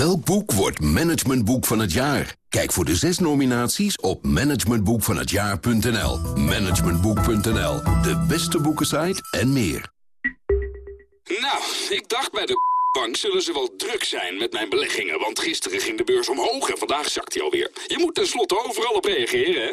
Welk boek wordt managementboek van het jaar? Kijk voor de zes nominaties op managementboekvanhetjaar.nl. Managementboek.nl, de beste boekensite en meer. Nou, ik dacht bij de bank zullen ze wel druk zijn met mijn beleggingen... want gisteren ging de beurs omhoog en vandaag zakt hij alweer. Je moet tenslotte overal op reageren, hè?